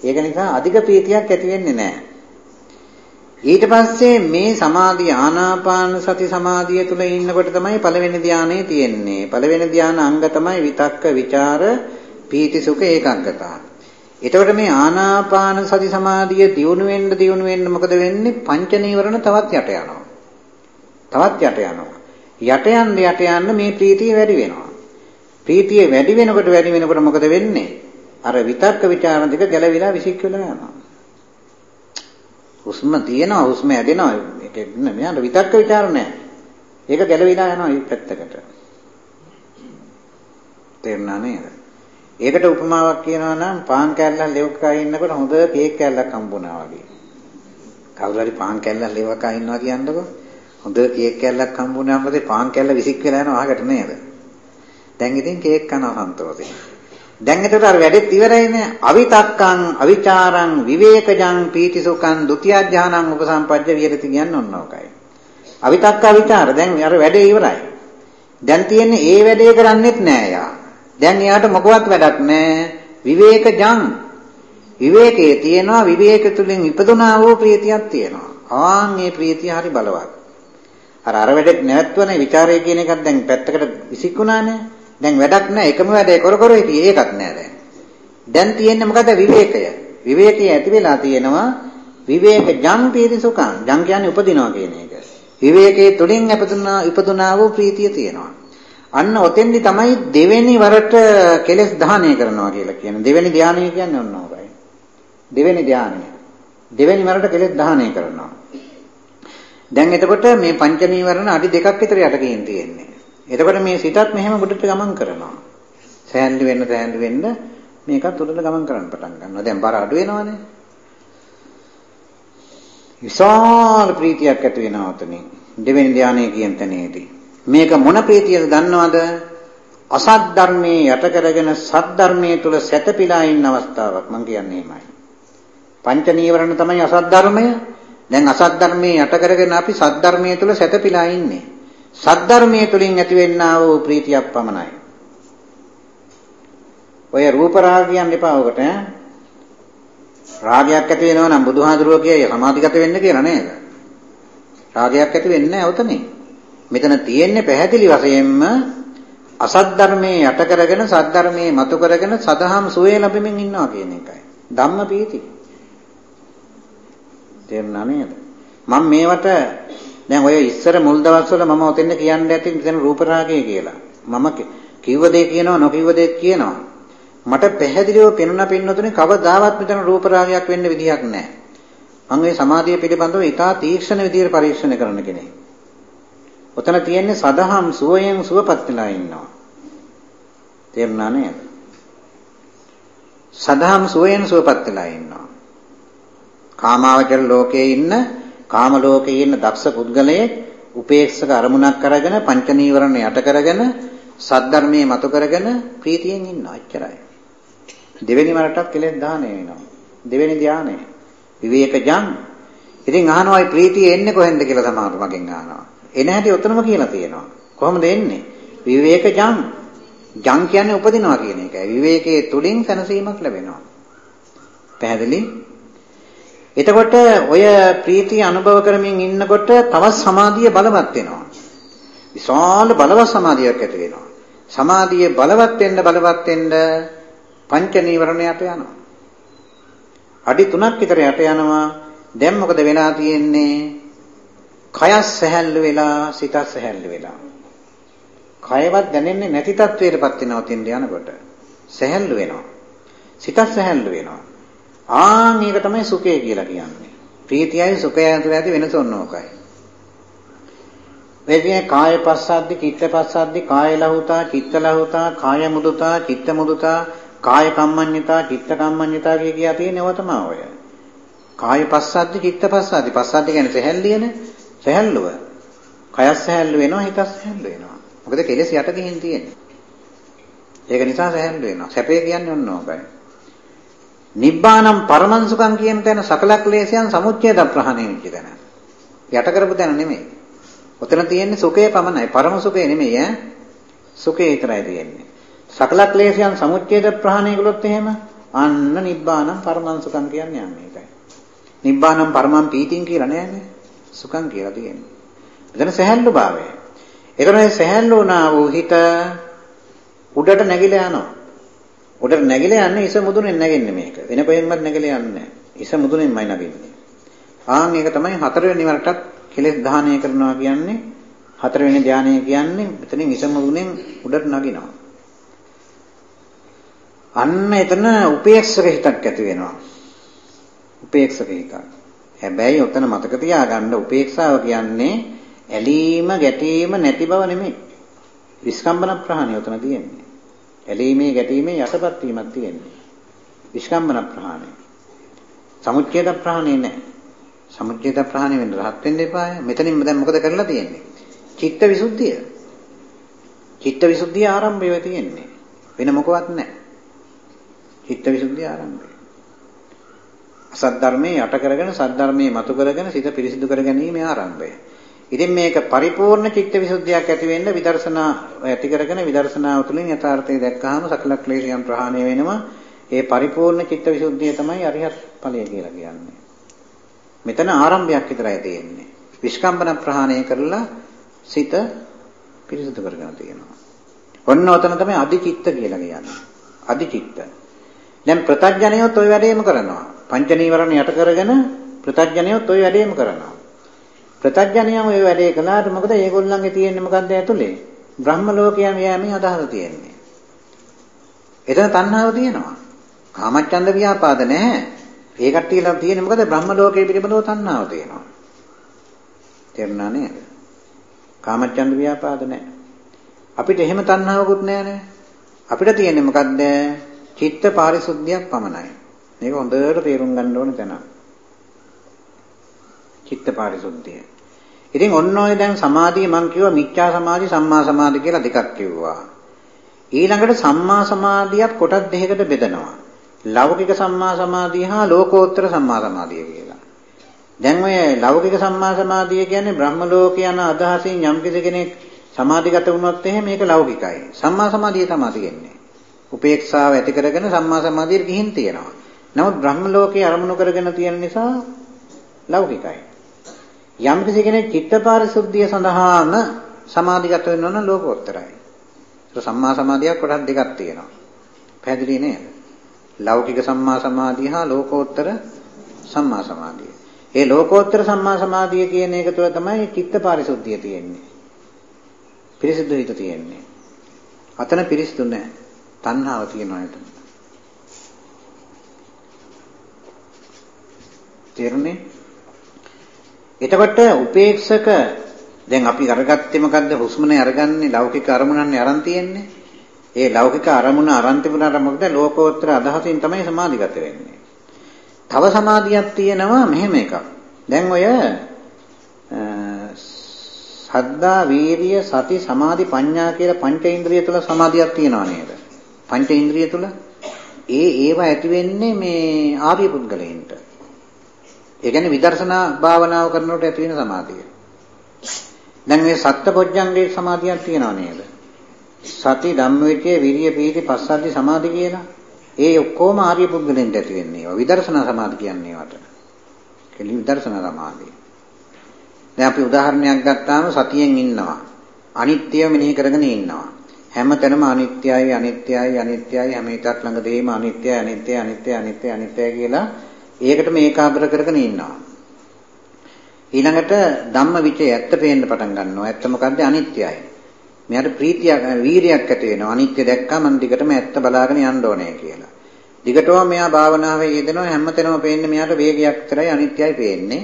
ඒක නිසා අධික ප්‍රීතියක් ඇති වෙන්නේ නැහැ. ඊට පස්සේ මේ සමාධි ආනාපාන සති සමාධිය තුල ඉන්නකොට තමයි පළවෙනි ධානයේ තියෙන්නේ. පළවෙනි ධාන අංග තමයි විතක්ක, ਵਿਚාර, පීති, සුඛ, ඒකාග්‍රතාව. එතකොට මේ ආනාපාන සති සමාධිය දියුණු වෙන්න දියුණු වෙන්න මොකද වෙන්නේ? පංච නීවරණ තවත් යට යනවා. තවත් යට යනවා. යට යන්න යට යන්න මේ ප්‍රීතිය වැඩි වෙනවා. ප්‍රීතිය වැඩි වෙනකොට වැඩි වෙනකොට මොකද වෙන්නේ? අර විතක්ක ਵਿਚාර දෙක ගැළවිලා විසික් වෙලා යනවා. හුස්ම තියෙනවා හුස්ම ඇදෙනවා ඒක මෙයාට විතක්ක ਵਿਚාර නැහැ. ඒක ගැලවිලා යනවා මේ පැත්තකට. තේරුණා නේද? ඒකට උපමාවක් කියනවා නම් පාන් කෑල්ලක් ලෙවකා ඉන්නකොට හොඳ කේක් කෑල්ලක් හම්බුණා වගේ. කවුරු හරි පාන් කෑල්ලක් ලෙවකා ඉන්නවා කියන්නකො. හොඳ කේක් කෑල්ලක් හම්බුණාම පස්සේ පාන් කෑල්ල විසික් වෙලා යනවා අහකට නේද? දැන් ඉතින් කේක් කනවා සන්තෝෂයෙන්. දැන් එතකොට අර වැඩෙත් ඉවරයිනේ අවිතක්කං අවිචාරං විවේකජං පීතිසුඛං ဒုတိ ය ඥානං උපසම්පජ්ජ විහෙරති කියන්නේ ඔන්න ඕකයි. අවිතක්ක අවිචාර. දැන් අර වැඩේ ඉවරයි. දැන් තියෙන්නේ ඒ වැඩේ කරන්නෙත් නෑ යා. දැන් එයාට මොකවත් වැඩක් නෑ. විවේකජං. විවේකයේ තියෙනවා විවේක තුලින් ඉපදුනා වූ ප්‍රීතියක් තියෙනවා. ආන් මේ ප්‍රීතිය හරි බලවත්. අර අර වැඩේ නැවැත්වනේ ਵਿਚාරය කියන එකක් දැන් පැත්තකට විසිකුණානේ. දැන් වැඩක් නැහැ එකම වැඩේ කර කර හිටියේ ඒකත් නැහැ දැන්. දැන් තියෙන්නේ මොකද විවේකය. විවේකයේ ඇති වෙලා තියෙනවා විවේක ජං පීති සුඛං. ජං කියන්නේ උපදිනවා කියන එක. විවේකයේ තුලින් අපතුනා ඉපදුනා වූ ප්‍රීතිය තියෙනවා. අන්න ඔතෙන්දි තමයි දෙවෙනි වරට කෙලස් දහනය කරනවා කියලා කියන්නේ. දෙවෙනි ධානය කියන්නේ ඔන්න ඕකයි. දෙවෙනි ධානය. දෙවෙනි වරට කෙලස් දහනය කරනවා. දැන් එතකොට මේ පංච නීවරණ අඩි දෙකක් විතර යට ගින් තියෙන්නේ. එතකොට මේ සිතත් මෙහෙම උඩට ගමන් කරනවා. සෑහළු වෙන්න සෑහළු වෙන්න මේකත් උඩට ගමන් කරන්න පටන් ගන්නවා. දැන් බර අඩු වෙනවනේ. විශාල ප්‍රීතියක් ඇති වෙනවා උතනින්. දෙවෙනි ධානයේ කියන තැනේදී. මේක මොන ප්‍රීතියද දන්නවද? අසත් ධර්මයේ යට කරගෙන සත් ධර්මයේ තුල සැතපීලා ඉන්න අවස්ථාවක් මම කියන්නේ එහෙමයි. පංච නීවරණ තමයි අසත් ධර්මය. දැන් අසත් ධර්මයේ යට කරගෙන අපි සත් ධර්මයේ තුල සැතපීලා ඉන්නේ. සද්ධර්මයේ තුලින් ඇතිවෙන්නා වූ ප්‍රීතියක් පමණයි. ඔය රූප රාගයන් එපා ඔකට ඈ. රාගයක් ඇති වෙනවා නම් බුදුහාඳුරුවෝ කියයි සමාධිගත වෙන්න කියලා නේද? රාගයක් ඇති වෙන්නේ නැහැ උතනේ. මෙතන තියෙන්නේ පැහැදිලි වශයෙන්ම අසත් ධර්මයේ යට කරගෙන සත් ධර්මයේ මතු කරගෙන සදහම් සුවේ ලැබෙමින් ඉන්නවා කියන එකයි. ධම්ම පීති. තේරුණා නේද? මම මේවට දැන් ඔය ඉස්සර මුල් දවස්වල මම ඔතෙන්ද කියන්න ඇති මෙතන රූප රාගය කියලා. මම කිව්ව දේ කියනවා නොකිව්ව දේ කියනවා. මට පැහැදිලිව පෙනුන පින්නතුනේ කවදාවත් මෙතන රූප රාගයක් වෙන්න විදිහක් නැහැ. මම මේ සමාධිය පිළිබඳව ඉතා තීක්ෂණ විදිහට පරීක්ෂණ කරන කෙනෙක්. ඔතන තියෙන්නේ සදහම් සුවයෙන් සුවපත් වෙලා ඉන්නවා. තේරුණා නේද? සදහම් සුවයෙන් සුවපත් වෙලා ඉන්නවා. කාමාවචර ලෝකයේ ඉන්න කාම ලෝකයේ ඉන්න දක්ෂ පුද්ගලයෙක් උපේක්ෂක අරමුණක් කරගෙන පංච නීවරණ යට කරගෙන සද්ධර්මයේ මතු කරගෙන ප්‍රීතියෙන් ඉන්නවා එච්චරයි. දෙවෙනි වරටත් කෙලෙස් දාහණය වෙනවා. දෙවෙනි ධානය. විවේකජං. ඉතින් අහනවා මේ ප්‍රීතිය එන්නේ කොහෙන්ද කියලා සමහර මගෙන් අහනවා. එන හැටි උතනම කියලා තියෙනවා. කොහොමද එන්නේ? විවේකජං. ජං කියන්නේ උපදිනවා කියන එකයි. විවේකයේ තුලින් සැනසීමක් ලැබෙනවා. පැහැදිලි? එතකොට ඔය ප්‍රීතිය අනුභව කරමින් ඉන්නකොට තවත් සමාධිය බලවත් වෙනවා. විශාල බලවත් සමාධියක් ඇති වෙනවා. සමාධිය බලවත් වෙන්න බලවත් වෙන්න පංච නීවරණයට යනවා. අඩි 3ක් විතර යට යනවා. දැන් මොකද වෙලා තියෙන්නේ? කයස් සැහැල්ලු වෙලා සිතස් සැහැල්ලු වෙලා. කයවත් දැනෙන්නේ නැති තත්වයකටපත් වෙනවා තින් යනකොට. සැහැල්ලු වෙනවා. සිතස් සැහැල්ලු වෙනවා. ආන් ඒක තමයි සුඛය කියලා කියන්නේ. ප්‍රීතියයි සුඛයයි අතර ඇති වෙනස ඕනෝකයි. මේ කාය පස්සද්දි චිත්ත පස්සද්දි කාය ලහුතා චිත්ත ලහුතා කාය මුදුතා චිත්ත මුදුතා කාය කම්මඤ්ඤතා චිත්ත කම්මඤ්ඤතා කිය කියා තියෙනව තමයි ඔය. කාය පස්සද්දි චිත්ත පස්සද්දි. පස්සද්දි කියන්නේ සැහැල්ලියනේ. සැහැල්ලුව. කයස් සැහැල්ලු වෙනවා හිතස් සැහැල්ලු වෙනවා. මොකද කෙලෙස් යට ගිහින් තියෙන්නේ. ඒක නිසා සැහැල්ලු වෙනවා. සැපේ කියන්නේ ඔන්න ඕකයි. නිබ්බානම් පරමංසුකම් කියන තැන සකල ක්ලේශයන් සමුච්ඡේද ප්‍රහාණය වෙච්ච තැන. යට කරපු තැන නෙමෙයි. ඔතන තියෙන්නේ සුඛය පමණයි. පරම සුඛය නෙමෙයි ඈ. සුඛය විතරයි තියෙන්නේ. සකල ක්ලේශයන් සමුච්ඡේද ප්‍රහාණය කළොත් එහෙම අන්න නිබ්බානම් පරමංසුකම් කියන්නේ යන්නේ ඒකයි. නිබ්බානම් පරමං පීතිං කියලා නෑනේ. සුඛං කියලා තියෙන්නේ. එතන සහැල්ලු භාවය. ඒතර මේ සහැල්ලු වුණා වූ හිත උඩට නැගිලා යනවා. උඩට නැගිලා යන්නේ ඉස මුදුනේ නැගෙන්නේ මේක. වෙන කොහෙන්වත් නැගිලා යන්නේ නැහැ. ඉස මුදුනේමයි නැගෙන්නේ. ආන් ඒක තමයි හතරවෙනි වරටත් කෙලෙස් දහනය කරනවා කියන්නේ හතරවෙනි ධානය කියන්නේ මෙතනින් ඉස මුදුනෙන් උඩට නගිනවා. අන්න එතන උපේක්ෂක හිතක් ඇති වෙනවා. උපේක්ෂක හිතක්. හැබැයි ඔතන මතක තියාගන්න උපේක්ෂාව කියන්නේ ඇලීම ගැටීම නැති බව නෙමෙයි. විස්කම්බන ප්‍රහාණය උතන තියෙන්නේ. ඇලීමේ ගැටීමේ යටපත් වීමක් තියෙන්නේ. විස්කම්බන ප්‍රහාණය. සමුච්ඡේද ප්‍රහාණය නැහැ. සමුච්ඡේද ප්‍රහාණය වෙන්න රහත් වෙන්න එපාය. මෙතනින් දැන් මොකද කරලා තියෙන්නේ? චිත්ත විසුද්ධිය. චිත්ත විසුද්ධිය ආරම්භය වෙ තියෙන්නේ. වෙන මොකවත් නැහැ. චිත්ත විසුද්ධිය ආරම්භය. අසත් ධර්මයේ යට කරගෙන සත් ධර්මයේ මතු කරගෙන සිත පිරිසිදු කර ගැනීම ආරම්භය. ඉතින් මේක පරිපූර්ණ චිත්තවිසුද්ධියක් ඇති වෙන්න විදර්ශනා ඇති කරගෙන විදර්ශනාව තුළින් යථාර්ථය දැක්කහම සකල ක්ලේශයන් ප්‍රහාණය වෙනවා. ඒ පරිපූර්ණ චිත්තවිසුද්ධිය තමයි අරිහත් ඵලය කියලා කියන්නේ. මෙතන ආරම්භයක් විතරයි තියෙන්නේ. විස්කම්බන ප්‍රහාණය කරලා සිත පිරිසිදු කරගෙන තියෙනවා. ඔන්න ඔතන තමයි අධිචිත්ත කියලා කියන්නේ. අධිචිත්ත. දැන් ප්‍රත්‍යඥයොත් ওই වැඩේම කරනවා. පංච නීවරණ යට කරගෙන ප්‍රත්‍යඥයොත් ওই වැඩේම කරනවා. ප්‍රත්‍යඥයම ওই වැඩේ කළාට මොකද ඒගොල්ලන්ගේ තියෙන්නේ මොකද්ද ඇතුලේ? බ්‍රහ්ම ලෝකයම යෑමේ අදහස තියෙන්නේ. එතන තණ්හාව තියෙනවා. කාමච්ඡන්ද ව්‍යාපාද නැහැ. ඒ කට්ටියලා තියෙන්නේ මොකද බ්‍රහ්ම ලෝකයේ පිළිබඳව තණ්හාව තියෙනවා. තේරුණා නේද? කාමච්ඡන්ද ව්‍යාපාද නැහැ. අපිට එහෙම තණ්හාවකුත් නැහැ අපිට තියෙන්නේ මොකද්ද? චිත්ත පාරිශුද්ධියක් පමණයි. මේක හොඳට තේරුම් ගන්න ඕන තැනක්. චිත්ත පාරිශුද්ධිය. ඉතින් ඔන්න ඔය දැන් සමාධිය මම කිව්වා මිච්ඡා සමාධි සම්මා සමාධි කියලා දෙකක් කිව්වා. ඊළඟට සම්මා සමාධියත් කොටස් දෙකකට බෙදනවා. ලෞකික සම්මා සමාධිය හා ලෝකෝත්තර සම්මා සමාධිය කියලා. දැන් ඔය ලෞකික සම්මා සමාධිය කියන්නේ බ්‍රහ්ම ලෝක යන අදහසින් යම් කෙනෙක් සමාධිගත වුණොත් එහෙම මේක ලෞකිකයි. සම්මා සමාධිය තමයි තියෙන්නේ. උපේක්ෂාව ඇති කරගෙන සම්මා සමාධියට ගිහින් තියෙනවා. නමුත් බ්‍රහ්ම ලෝකයේ අරමුණු කරගෙන තියෙන නිසා ලෞකිකයි. යම් කෙනෙක් චිත්ත පාරිශුද්ධිය සඳහාම සමාධිගත වෙනවා නම් ලෝකෝත්තරයි. ඒක සම්මා සමාධියක් කොටස් දෙකක් තියෙනවා. පැහැදිලි නේද? ලෞකික සම්මා සමාධිය හා ලෝකෝත්තර සම්මා සමාධිය. ඒ ලෝකෝත්තර සම්මා සමාධිය කියන එක තුළ තමයි චිත්ත පාරිශුද්ධිය තියෙන්නේ. පිරිසිදු හිත තියෙන්නේ. අතන පිරිසිදු නැහැ. තණ්හාව තියෙනවා එතන. තේරුණේ? එතකොට උපේක්ෂක දැන් අපි අරගත්තේ මොකද්ද හුස්මනේ අරගන්නේ ලෞකික අරමුණන්නේ අරන් තියෙන්නේ. ඒ ලෞකික අරමුණ අරන් තිබුණාට මොකද ලෝකෝත්තර අදහසින් තමයි සමාධිගත වෙන්නේ. තව සමාධියක් තියෙනවා මෙහෙම එකක්. දැන් ඔය සද්දා වීරිය සති සමාධි ප්‍රඥා කියලා පංච ඉන්ද්‍රිය තුල සමාධියක් තියෙනවා නේද? පංච ඉන්ද්‍රිය තුල ඒ ඒවා ඇති වෙන්නේ මේ ආර්ය පුද්ගලයන්ට. ඒ කියන්නේ විදර්ශනා භාවනාව කරනකොට ඇති වෙන සමාධිය. දැන් මේ සත්පොඥංගේ සමාධියක් තියෙනව නේද? සති ධම්මවිචේ විරිය පීති පස්සද්ධි සමාධි කියලා. ඒ ඔක්කොම ආර්ය පුද්ගලෙන්ට ඇති වෙන්නේ. ඒවා විදර්ශනා සමාධි කියන්නේ ඒවට. කෙලි විදර්ශනා සමාධිය. දැන් අපි උදාහරණයක් ගත්තාම සතියෙන් ඉන්නවා. අනිත්‍යව මෙනෙහි කරගෙන ඉන්නවා. හැමතැනම අනිත්‍යයි අනිත්‍යයි අනිත්‍යයි හැම එකක් ළඟදීම අනිත්‍යයි අනිත්‍යයි අනිත්‍යයි අනිත්‍යයි අනිත්‍යයි කියලා ඒකටම ඒකාග්‍ර කරගෙන ඉන්නවා. ඊළඟට ධම්ම විචය ඇත්ත පේන්න පටන් ගන්නවා. ඇත්ත මොකද්ද? අනිත්‍යයි. මෙයාට ප්‍රීතියක් වීරියක් ඇති වෙනවා. අනිත්‍ය දැක්කම මම දිගටම ඇත්ත බලාගෙන යන්න ඕනේ කියලා. දිගටම මෙයා භාවනාවේ යෙදෙනවා හැමතැනම පේන්නේ මෙයාට වේගයක් විතරයි අනිත්‍යයි පේන්නේ.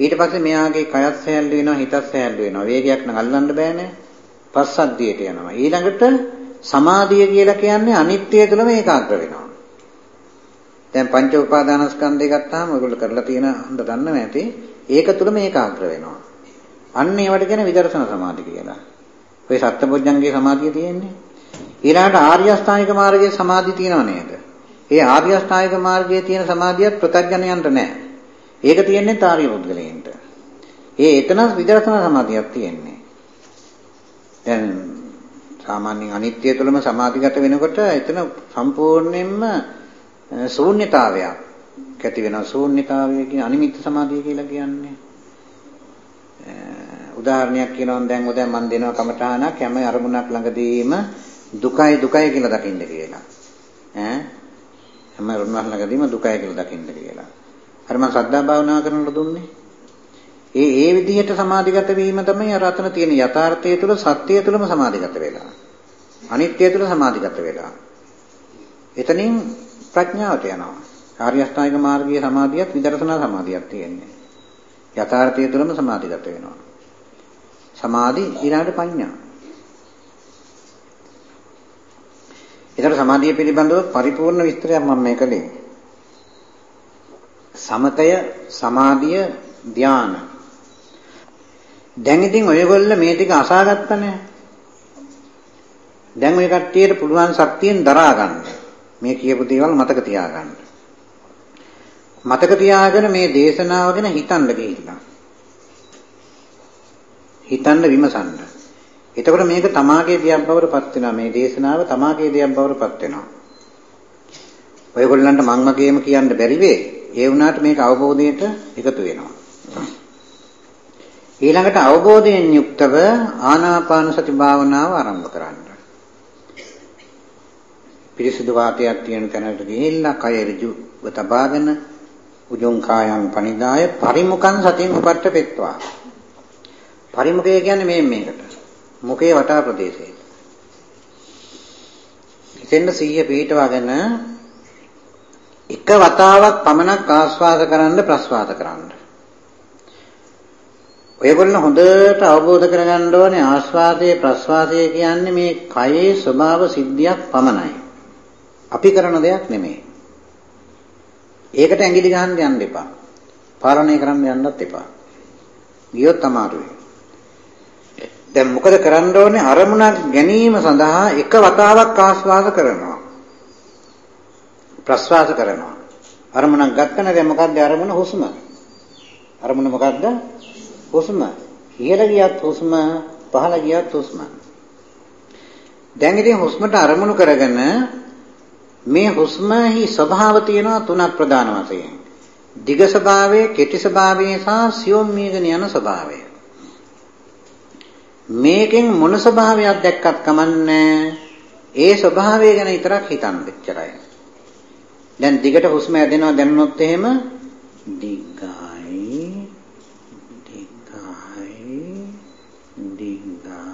ඊට පස්සේ මෙයාගේ කයත් සෑහළු වෙනවා හිතත් සෑහළු වෙනවා. වේගයක් නම් අල්ලන්න බෑනේ. පස්සද්ධියට යනවා. ඊළඟට සමාධිය කියලා කියන්නේ අනිත්‍ය තුළම ඒකාග්‍ර වෙනවා. දැන් පංච උපාදානස්කන්ධය ගත්තාම ඔයගොල්ලෝ කරලා තියෙන හඳ දන්නව ඇති. ඒක තුලම ඒකාග්‍ර වෙනවා. අන්න ඒවට කියන විදර්ශන සමාධි කියලා. ඔය සත්බොජ්ජංගේ සමාධිය තියෙන්නේ. ඊළඟට ආර්ය අෂ්ටාංගික මාර්ගයේ සමාධිය තියෙනව නේද? ඒ ආර්ය අෂ්ටාංගික මාර්ගයේ තියෙන සමාධියත් ප්‍රත්‍යඥයන්ට නැහැ. ඒක තියෙන්නේ තාරිය පුද්ගලයන්ට. ඒ එතන විදර්ශනා සමාධියක් තියෙන්නේ. දැන් සාමාන්‍යයෙන් අනිත්‍ය තුළම සමාධිගත වෙනකොට එතන සම්පූර්ණයෙන්ම ශූන්‍යතාවයක් ඇති වෙනවා. ශූන්‍යතාවය කියන අනිමිත්ත සමාධිය කියලා කියන්නේ. උදාහරණයක් කියනවා දැන් ඔය දැන් මම දෙනවා කමඨානක් හැම අරමුණක් ළඟදීම දුකයි දුකයි කියලා දකින්න කියලා. ඈ හැම අරමුණක් ළඟදීම දුකයි කියලා දකින්න කියලා. අර මම ශ්‍රද්ධා භාවනා කරනකොට දුන්නේ. ඒ ඒ විදිහට සමාධිගත වීම තමයි අර අතන තියෙන යථාර්ථය තුළ සත්‍යය තුළම සමාධිගත වෙලා. අනිත්‍ය තුළ සමාධිගත වෙලා. එතනින් ප්‍රඥාවට යනවා. ආර්ය අෂ්ටාංගික මාර්ගයේ සමාධියත් විදර්ශනා සමාධියක් තියෙන්නේ. යථාර්ථය තුළම සමාධිගත වෙනවා. සමාධි ඊළඟට ප්‍රඥා. ඒතර සමාධිය පිළිබඳව පරිපූර්ණ විස්තරයක් මම මේ කළේ. සමතය, සමාධිය, ධානය. දැන් ඉතින් ඔයගොල්ලෝ මේ ටික අසාගත්තනේ. දැන් ඔය කට්ටියට පුළුවන් ශක්තියෙන් දරා ගන්න. මේ කියපු දේවල් මතක තියාගන්න. මතක තියාගෙන මේ දේශනාව ගැන හිතන්න ගිහිල්ලා. හිතන්න විමසන්න. එතකොට මේක තමාගේ දෙයක් බවට පත් වෙනවා. මේ දේශනාව තමාගේ දෙයක් බවට පත් වෙනවා. ඔයගොල්ලන්ට මං මගේම කියන්න බැරි වෙයි. ඒ වුණාට මේක අවබෝධයට එකතු වෙනවා. ඊළඟට අවබෝධයෙන් යුක්තව ආනාපාන සති භාවනාව ආරම්භ කරන්න. පිරිසුදු වාතයක් තියෙන තැනට ගිහිල්ලා කය ඍජුව තබාගෙන උජුං කායං පනිදාය පරිමුඛං සතින් උපට්ඨ පෙත්වා. පරිමුඛය කියන්නේ මේ මේකට. මුඛයේ වටා ප්‍රදේශයේ. ඉතින් සිහිය පිහිටවාගෙන එක වතාවක් පමණක් ආස්වාද කරන්න ප්‍රස්වාද කරන්න. ඔයගොල්ලෝ හොඳට අවබෝධ කරගන්න ඕනේ ආස්වාදයේ ප්‍රස්වාදයේ කියන්නේ මේ කයේ ස්වභාව සිද්ධියක් පමණයි. අපි කරන දෙයක් නෙමෙයි. ඒකට ඇඟිලි ගහන්න යන්න එපා. පාලනය කරන්න යන්නත් එපා. ගියොත් අමාරුයි. දැන් මොකද කරන්න ඕනේ අරමුණක් ගැනීම සඳහා එක වතාවක් ආස්වාද කරනවා. ප්‍රස්වාස කරනවා. අරමුණක් ගත්තන දැන් මොකද්ද අරමුණ හුස්ම. අරමුණ මොකද්ද? හුස්ම. ඉහළ ගියත් හුස්ම, පහළ ගියත් හුස්ම. දැන් ඉතින් හුස්මට අරමුණු කරගෙන මේ හුස්මෙහි ස්වභාව තියෙනවා තුනක් ප්‍රධාන වශයෙන්. දිග ස්වභාවය, කෙටි ස්වභාවය සහ සියොම් මීගෙන යන ස්වභාවය. මේකෙන් මොන ස්වභාවයක් දැක්කත් කමන්නේ ඒ ස්වභාවය ගැන විතරක් හිතන්න දෙච්චරයි. දැන් දිගට හුස්ම ඇදෙනවා දැනුනොත් එහෙම දිගයි දිගයි දිගයි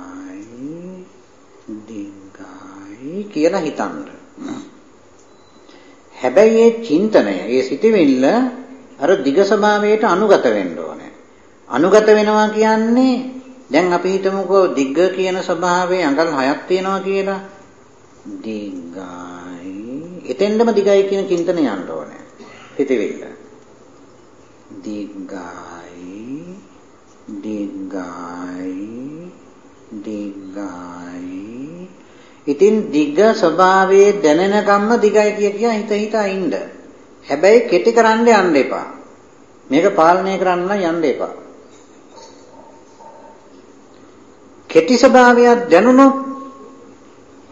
දිගයි කියලා හිතන්න. හැබැයි මේ චින්තනය, මේ සිතවිල්ල අර දිග ස්වභාවයට අනුගත වෙන්න ඕනේ. අනුගත වෙනවා කියන්නේ දැන් අපි හිතමුකෝ දිග්ග කියන ස්වභාවයේ අඟල් හයක් තියෙනවා කියලා. දිග්ගයි. එතෙන්දම දිගයි කියන චින්තනය යන්න ඕනේ. හිතවිල්ල. දිග්ගයි. දිග්ගයි. දිග්ගයි. ඉතින් දිග ස්වභාවයේ දැනෙනකම්ම දිගයි කිය කිය හිත හිතා ඉන්න. හැබැයි කෙටි කරන්න යන්න එපා. මේක පාලනය කරන්න යන්න එපා. කෙටි ස්වභාවයක් දැනුණොත්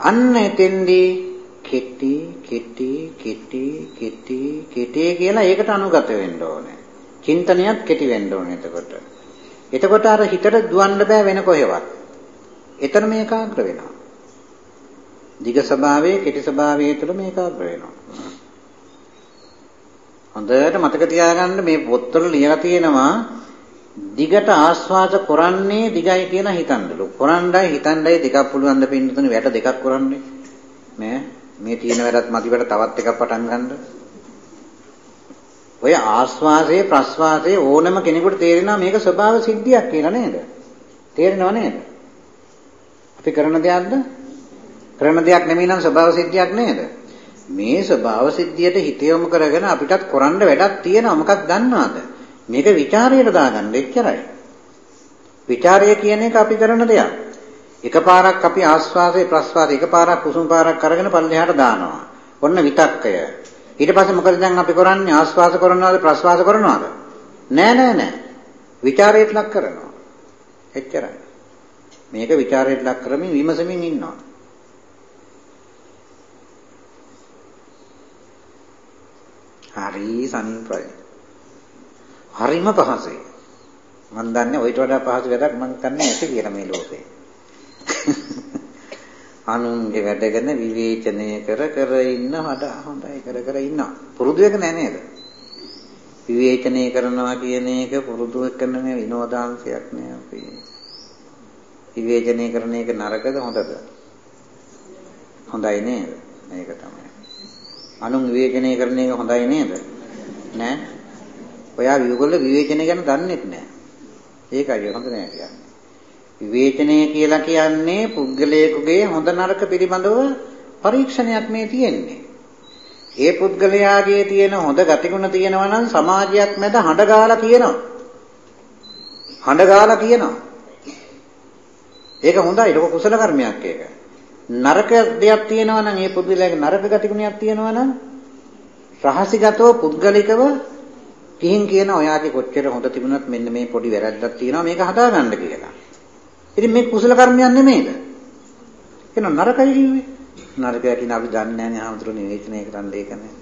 අන්න එතෙන්දී කෙටි කෙටි කෙටි කෙටි කෙටි කියලා ඒකට අනුගත වෙන්න ඕනේ. චින්තනයත් කෙටි වෙන්න ඕනේ එතකොට. එතකොට අර හිතට දුවන්න බෑ වෙන කොහෙවත්. එතන මේකාග්‍ර වෙනවා. දිග ස්වභාවයේ කෙටි ස්වභාවයේ තුල මේකාග්‍ර වෙනවා. හොඳට මතක තියාගන්න මේ පොත්වල ලියලා තියෙනවා දිගට ආස්වාද කරන්නේ දිගයි කියලා හිතන්නලු. කරන්නයි හිතන්නයි දෙකක් පුළුවන් ද පින්නතුනේ වැට දෙකක් කරන්නේ. මේ මේ තියෙන වැඩත් මදිවට තවත් එකක් පටන් ගන්න. ඔය ආස්වාදයේ ප්‍රස්වාදයේ ඕනම කෙනෙකුට තේරෙනවා මේක ස්වභාව සිද්ධියක් කියලා නේද? තේරෙනව නේද? අපි කරන දෙයක්ද? කරන දෙයක් නෙමෙයි නම් ස්වභාව සිද්ධියක් නේද? මේ ස්වභාව සිද්ධියට හිත යොමු කරගෙන අපිටත් කරන්න වැඩක් තියෙනවා මොකක් දන්නවද? මේක ਵਿਚාරයට දාගන්න එච්චරයි. ਵਿਚාරය කියන එක අපි කරන දෙයක්. එකපාරක් අපි ආස්වාදේ ප්‍රස්වාදේ එකපාරක් කුසුම් පාරක් අරගෙන පල්ලෙහාට දානවා. ඔන්න විතක්කය. ඊට පස්සේ මොකද දැන් අපි කරන්නේ ආස්වාද කරනවද ප්‍රස්වාද කරනවද? නෑ නෑ නෑ. ਵਿਚාරයට ලක් කරනවා. එච්චරයි. මේක ਵਿਚාරයට ලක් කරමින් විමසමින් ඉන්නවා. හරි සනිප්‍රය. හරිම පහසුයි. මම දන්නේ ඔයිට වඩා පහසු වැඩක් මම කරන්නේ නැති කියලා මේ ලෝකේ. (laughs) අනුන්ගේ වැඩගෙන විවේචනය කර කර ඉන්න හඩ හොඳයි කර කර ඉන්නවා. පුරුදු එක නෑ නේද? විවේචනය කරනවා කියන එක පුරුදු කරන මේ විනෝදාංශයක් නෑ අපි. විවේචනය කරන එක නරකද හොඳද? හොඳයි නේද? මේක තමයි. අනුන් විවේචනය කරන එක හොඳයි නේද? නෑ. ඔයා විවගොල්ල විවේචනය ගැන දන්නෙත් නෑ. ඒකයි හොඳ නෑ කියන්නේ. විවේචනය කියලා කියන්නේ පුද්ගලයෙකුගේ හොඳ නරක පිළිබඳව පරීක්ෂණයක් මේ තියෙන්නේ. ඒ පුද්ගලයාගේ තියෙන හොඳ ගතිගුණ තියෙනවා නම් සමාජයක් මැද හඬ ගාලා කියනවා. හඬ ගාලා කියනවා. ඒක හොඳයි. ඒක කුසල කර්මයක් ඒක. නරක දෙයක් තියෙනවා නම් ඒ පුද්ගලයාගේ නරක ගතිගුණයක් තියෙනවා නම් රහසිගතව පුද්ගලිකව කිහින් කියන ඔයාගේ කොච්චර හොඳ තිබුණත් මෙන්න මේ පොඩි වැරද්දක් තියෙනවා මේක හදාගන්න කියලා. ඉතින් මේ කුසල කර්මයක් නෙමෙයිද? එහෙනම් නරකයි කිව්වේ. නරකය කියන අපි දන්නේ නැහැ නේ ආමතුරු නිවේචනය කරන්න ඒකනේ.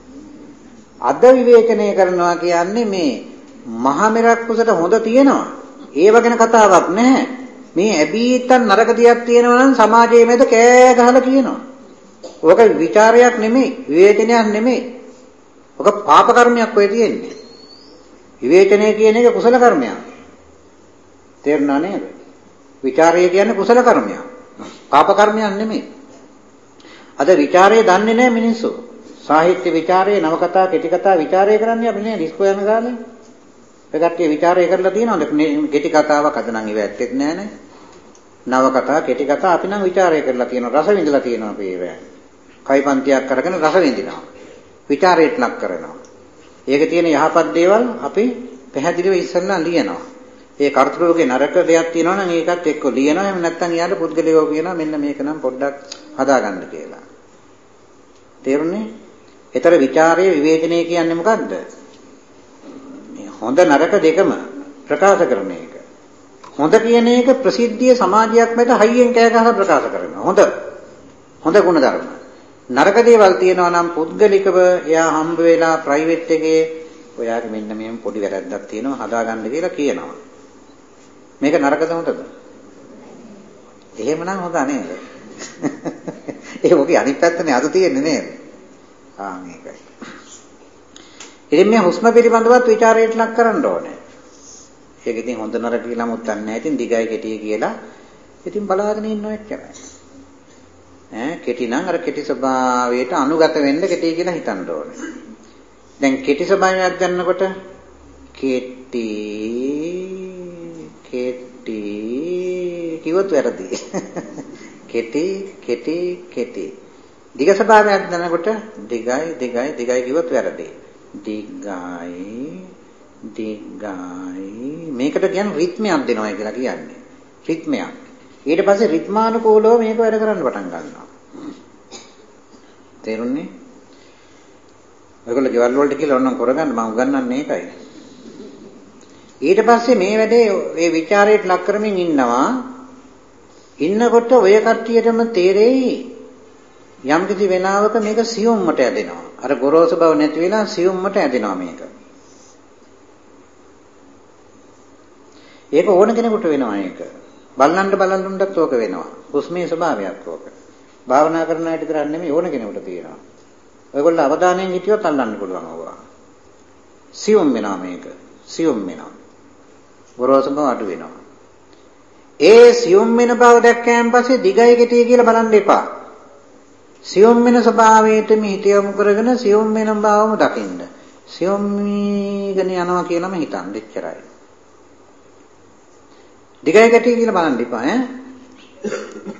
අද විවේචනය කරනවා කියන්නේ මේ මහ මෙරක් කුසට හොඳ තියෙනවා. ඒව ගැන කතාවක් නැහැ. මේ ඇබීතන් නරක දෙයක් තියෙනවා නම් සමාජයේ මේද කෑ ගහලා කියනවා. ඕක ਵਿਚාරයක් නෙමෙයි, විවේචනයක් නෙමෙයි. ඕක පාප කර්මයක් වෙ තියෙන්නේ. විවේචනය කියන එක කුසල කර්මයක්. තේරුණා නේද? ਵਿਚාරය කියන්නේ කුසල කර්මයක්. පාප කර්මයක් නෙමෙයි. අද ਵਿਚාරය දන්නේ නැහැ මිනිස්සු. සාහිත්‍ය ਵਿਚාරය, නවකතා, කෙටි කතා ਵਿਚාරය කරන්නේ අපි නේ ඩිස්කෝ යන ගානේ. ඔය කට්ටිය ਵਿਚාරය කරලා තියෙනවද? කෙටි කතාවක් අද නම් ඉවැත්තේත් නෑනේ නව කතා කෙටි කතා අපි නම් ਵਿਚාරය කරලා තියෙනවා. රස විඳලා තියෙනවා අපි ඒවා. කයිපන්තියක් කරගෙන රස විඳිනවා. ਵਿਚාරයට ලක් කරනවා. ඒකේ තියෙන යහපත් දේවල් අපි පැහැදිලිව ඉස්සෙල්ලා ලියනවා. ඒ කර්තෘගේ නරක දෙයක් තියෙනවා නම් ඒකත් එක්ක ලියනවා. එහෙම නැත්නම් ඊට පුද්ගලයෝ කියනවා මෙන්න මේක නම් පොඩ්ඩක් හදාගන්න කියලා. තේරුණේ? ඒතර ਵਿਚාරයේ විවේචනය කියන්නේ මොකද්ද? මේ හොඳ නරක දෙකම ප්‍රකාශ කරන එක. හොඳ කියන එක ප්‍රසිද්ධිය සමාජයක් මැද හයියෙන් කෑ ගහලා ප්‍රකාශ කරනවා. හොඳ. හොඳ ගුණ ධර්ම. නරක දේවල් තියෙනවා නම් පුද්ගලිකව එයා හම්බ වෙලා ප්‍රයිවට් එකේ ඔයාගේ මෙන්න මෙහෙම පොඩි වැරද්දක් තියෙනවා හදාගන්න කියලා කියනවා. මේක නරකද හොඳද? එහෙමනම් හොඳ නේද? (laughs) ඒ ඔගේ අනිත් පැත්තනේ අද තියෙන්නේ නේද? ආ මේකයි. ඉතින් මේ හුස්ම පිළිබඳවත් ਵਿਚාරයට ලක් කරන්න ඕනේ. ඒක ඉතින් හොඳ නරක කියලා මුත්තක් නැහැ. ඉතින් දිගයි කෙටිය කියලා ඉතින් බලාගෙන ඉන්නව එච්චරයි. ඈ කෙටි නම් අර කෙටි ස්වභාවයට අනුගත වෙන්න කෙටි කියලා හිතන්න ඕනේ. දැන් කෙටි ස්වභාවයක් ගන්නකොට කෙටි කෙටි කිව්වොත් වැරදි. (laughs) කෙටි කෙටි කෙටි. දිග ස්වභාවයක් දැනකොට දිගයි දිගයි දිගයි කිව්වොත් වැරදි. දිගයි දිගයි මේකට කියන්නේ රිද්මයක් දෙනවා කියලා කියන්නේ. රිද්මයක්. ඊට පස්සේ රිද්මානුකූලව මේක වැඩ කරන්න පටන් ගන්නවා. තේරුණේ? ඔයගොල්ලෝ ගෙවල් වලට කියලා ඕනම් කරගන්න මම උගන්වන්නේ ඒකයි. ඊට පස්සේ මේ වැඩේ මේ ਵਿਚාරයට ලක් කරමින් ඉන්නවා. ඉන්නකොට ඔය කට්ටියටම තේරෙයි යම් කිසි වෙලාවක මේක සියුම්මට ඇදෙනවා. අර ගොරෝසු බව නැති වෙලා සියුම්මට ඇදෙනවා මේක. ඒක ඕන කෙනෙකුට වෙනවා ඒක. බලන්නට බලන්නටත් ඕක වෙනවා. හුස්මේ ස්වභාවයක් ඕක. භාවනා කරන අයට විතරක් නෙමෙයි ඕන කෙනෙකුට තියෙනවා. ඔයගොල්ලෝ අවධානයෙන් හිටියොත් අල්ලන්න පුළුවන් ඕවා. සියුම් වෙනවා මේක. සියුම් වෙනවා. ගොරෝසු බව අඩු වෙනවා. ඒ සියුම් වෙන බව දැක්කයන් පස්සේ දිගයි කෙටි කියලා බලන්න එපා. සියුම් වෙන ස්වභාවයට මේ හිත යොමු කරගෙන සියුම් වෙන බවම දකින්න. සියුම් වීගෙන යනවා කියලාම හිතන්න එච්චරයි. දිගයි ගැටි කියලා බලන්න එපා ඈ.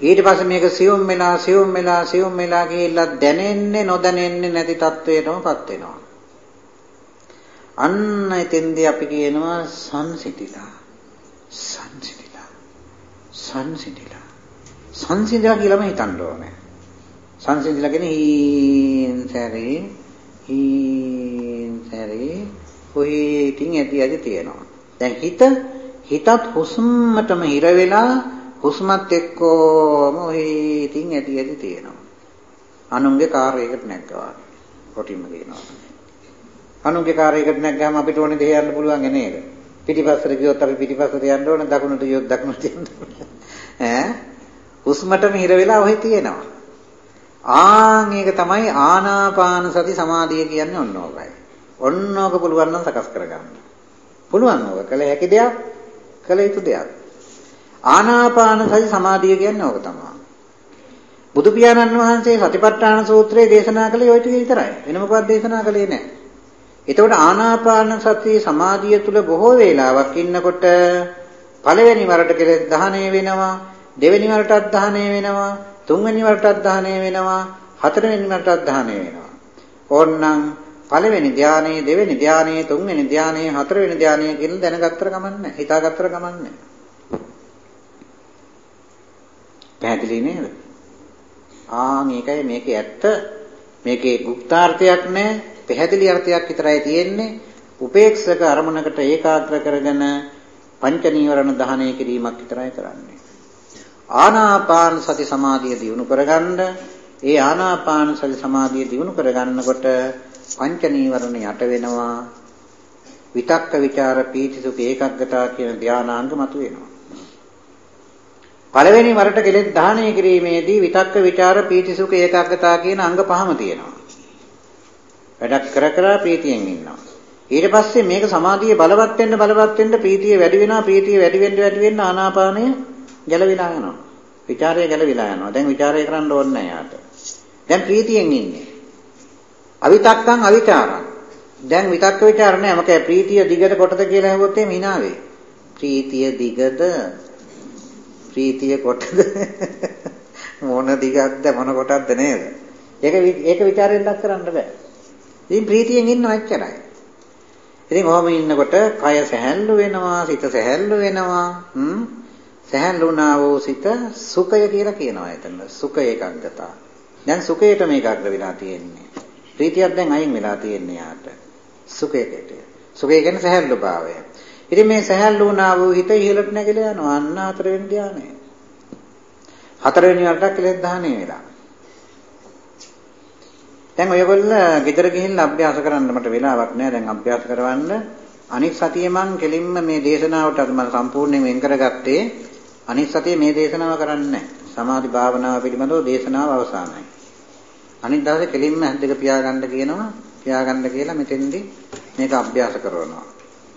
ඊට පස්සේ මේක සියුම් වෙලා සියුම් වෙලා සියුම් වෙලා ගිහිල්ලා දැනෙන්නේ නොදැනෙන්නේ නැති තත්වයටමපත් වෙනවා. අන්න එතෙන්දී අපි කියනවා සංසිතිලා. සංසිතිලා. සංසිතිලා. සංසිතිලා කියලාම හිතන්න ඕනේ. සංසිතිලා කියන්නේ හීන් සැරේ හීන් සැරේ කොහේ ඉතින් ඇති ඇති තියෙනවා. දැන් හිත හිතත් හුස්මටම හිර වෙලා හුස්මත් එක්කම ඔහේ ඉතින් ඇති ඇති තියෙනවා. අනුන්ගේ කාර්යයකට නැග්ගවා. කොටින්ම කියනවා. අනුන්ගේ කාර්යයකට නැග්ගාම අපිට ඕනේ දෙය යන්න පුළුවන් නේද? පිටිපස්සට ගියොත් අපි පිටිපස්සට යන්න ඕන දකුණට ගියොත් දකුණට යන්න ඕන. ඈ හුස්මටම හිර වෙලා ඔහේ තියෙනවා. ආන් ඒක තමයි ආනාපාන සති සමාධිය කියන්නේ ඔන්න ඕකයි. ඔන්න ඕක පුළුවන් නම් සකස් කරගන්න. පුළුවන් ඕක කළ හැකි දෙයක්, කළ යුතු දෙයක්. ආනාපාන සති සමාධිය කියන්නේ ඕක තමයි. බුදු පියාණන් වහන්සේ සතිපට්ඨාන සූත්‍රයේ දේශනා කළේ ওই ටික විතරයි. වෙන මොකක්ද දේශනා කළේ නැහැ. එතකොට ආනාපාන සති සමාධිය තුල බොහෝ වේලාවක් ඉන්නකොට පළවෙනි වරට කෙලෙස් දහණය වෙනවා, දෙවෙනි වරටත් දහණය වෙනවා, තුන්වෙනි වරටත් දහණය වෙනවා හතරවෙනි වරටත් දහණය වෙනවා. ඕන්නම් පළවෙනි ධානයේ දෙවෙනි ධානයේ තුන්වෙනි ධානයේ හතරවෙනි ධානයේ කියලා දැනගත්තර ගමන්නේ හිතාගත්තර ගමන්නේ පැහැදිලි නේද? ආන් ඒකයි මේකේ ඇත්ත. මේකේ গুপ্তাර්ථයක් නැහැ පැහැදිලි අර්ථයක් විතරයි තියෙන්නේ. උපේක්ෂක අරමුණකට ඒකාග්‍ර කරගෙන පංච නීවරණ දහනය කිරීමක් විතරයි කරන්නේ. ආනාපාන සති සමාධිය දියුණු කරගන්න. ඒ ආනාපාන සති සමාධිය දියුණු කරගන්නකොට පංච නීවරණ යට වෙනවා. විතක්ක ਵਿਚාර පීති සුඛ ඒකග්ගතා කියන ධානාංග මතු වෙනවා පළවෙනි වරට කෙලෙස් දහණය කිරීමේදී විතක්ක ਵਿਚාර පීති සුඛ ඒකග්ගතා කියන අංග පහම තියෙනවා. වැඩක් කර කර ප්‍රීතියෙන් ඉන්නවා. ඊට පස්සේ මේක සමාධිය බලවත් වෙන්න බලවත් වෙන්න ප්‍රීතිය වැඩි වෙනවා ප්‍රීතිය වැඩි වෙන්න වැඩි වෙන්න ආනාපානය ගැලවිලා යනවා. ਵਿਚාරය ගැලවිලා යනවා. දැන් ਵਿਚාරය කරන්න ඕනේ නැහැ දැන් ප්‍රීතියෙන් ඉන්නේ. අවිතක්කං අවිචාරං. දැන් විතක්ක ਵਿਚාර නැහැ. මොකද ප්‍රීතිය දිගට කොටද කියලා හෙව්වොත් එහෙම hinaවේ. ප්‍රීතිය දිගට ප්‍රීතිය කොටද (laughs) මොන දිගක්ද මොන කොටක්ද නේද? ඒක ඒක ਵਿਚාරයෙන් ලක් කරන්න බෑ. ඉතින් ප්‍රීතියෙන් ඉන්නවා එච්චරයි. ඉතින් ඔහම ඉන්නකොට කය සැහැල්ලු වෙනවා, සිත සැහැල්ලු වෙනවා. හ්ම් සැහැල්ලු වුණා වූ සිත සුඛය කියලා කියනවා එතන. සුඛ ඒකග්ගතා. දැන් සුඛයට මේකාග්‍ර වෙලා තියෙන්නේ. ප්‍රීතියක් දැන් අයින් වෙලා තියෙන්නේ යාට. සුඛයට. සුඛය කියන්නේ සැහැල්ලු භාවය. ඉතින් මේ සහැල්ලු වුණා වූ හිත ඉහළට නැගිලා යනවා. අන්න හතරවෙනි ධානය. හතරවෙනි වරට කෙලෙස් දහණය වෙලා. දැන් ඔයගොල්ලෝ ගෙදර ගිහිල්ලා අභ්‍යාස කරන්න මට වෙලාවක් නෑ. දැන් අභ්‍යාස කරවන්න. අනිත් සතියේ මං කෙලින්ම මේ දේශනාවට මම සම්පූර්ණයෙන් වෙන් කරගත්තේ අනිත් සතියේ මේ දේශනාව කරන්නේ සමාධි භාවනාව පිළිබඳව දේශනාව අවසానයි. අනිත් දවසේ කෙලින්ම හැද්දක පියාගන්න කියනවා. පියාගන්න කියලා මෙතෙන්දී මේක අභ්‍යාස කරනවා.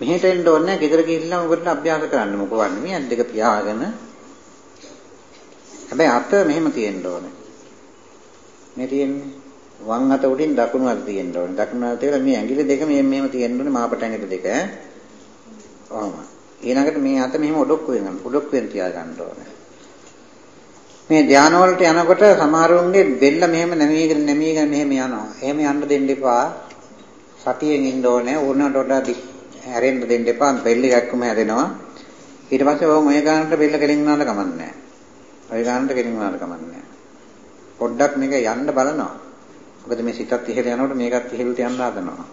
මෙහෙට එන්න ඕනේ නැහැ. ගෙදර ගිහිල්ලා මොකටද අභ්‍යාස කරන්න මොකවන්නේ? මේ අත් දෙක පියාගෙන. හැබැයි අත මෙහෙම තියෙන්න ඕනේ. මේ තියෙන්නේ වම් අත උඩින් දකුණු අත තියෙන්න ඕනේ. දකුණු අත තියලා මේ ඇඟිලි දෙක මෙහෙම මෙහෙම තියෙන්න ඕනේ මාපට ඇඟිලි දෙක ඈ. ඔහොම. ඊළඟට මේ අත මෙහෙම ඔඩොක්කුවෙන් ඔඩොක්කුවෙන් තියාගන්න ඕනේ. මේ ධාන වලට යනකොට සමහරුන්ගේ බෙල්ල මෙහෙම නැමීගෙන නැමීගෙන මෙහෙම යනවා. එහෙම යන්න දෙන්න එපා. සතියෙන් ඉන්න ඕනේ. ඕනකට වඩා හැරෙන්න දෙන්න එපා බෙල්ල එකක්ම හැදෙනවා ඊට පස්සේ ඔහොම ඔය ගන්නට බෙල්ල කෙලින් වුණාට කමන්නේ නැහැ ඔය ගන්නට කෙලින් වුණාට කමන්නේ නැහැ පොඩ්ඩක් මේක යන්න බලනවා මොකද මේ සිතත් ඉහළ යනකොට මේකත් ඉහළට යන්න හදනවා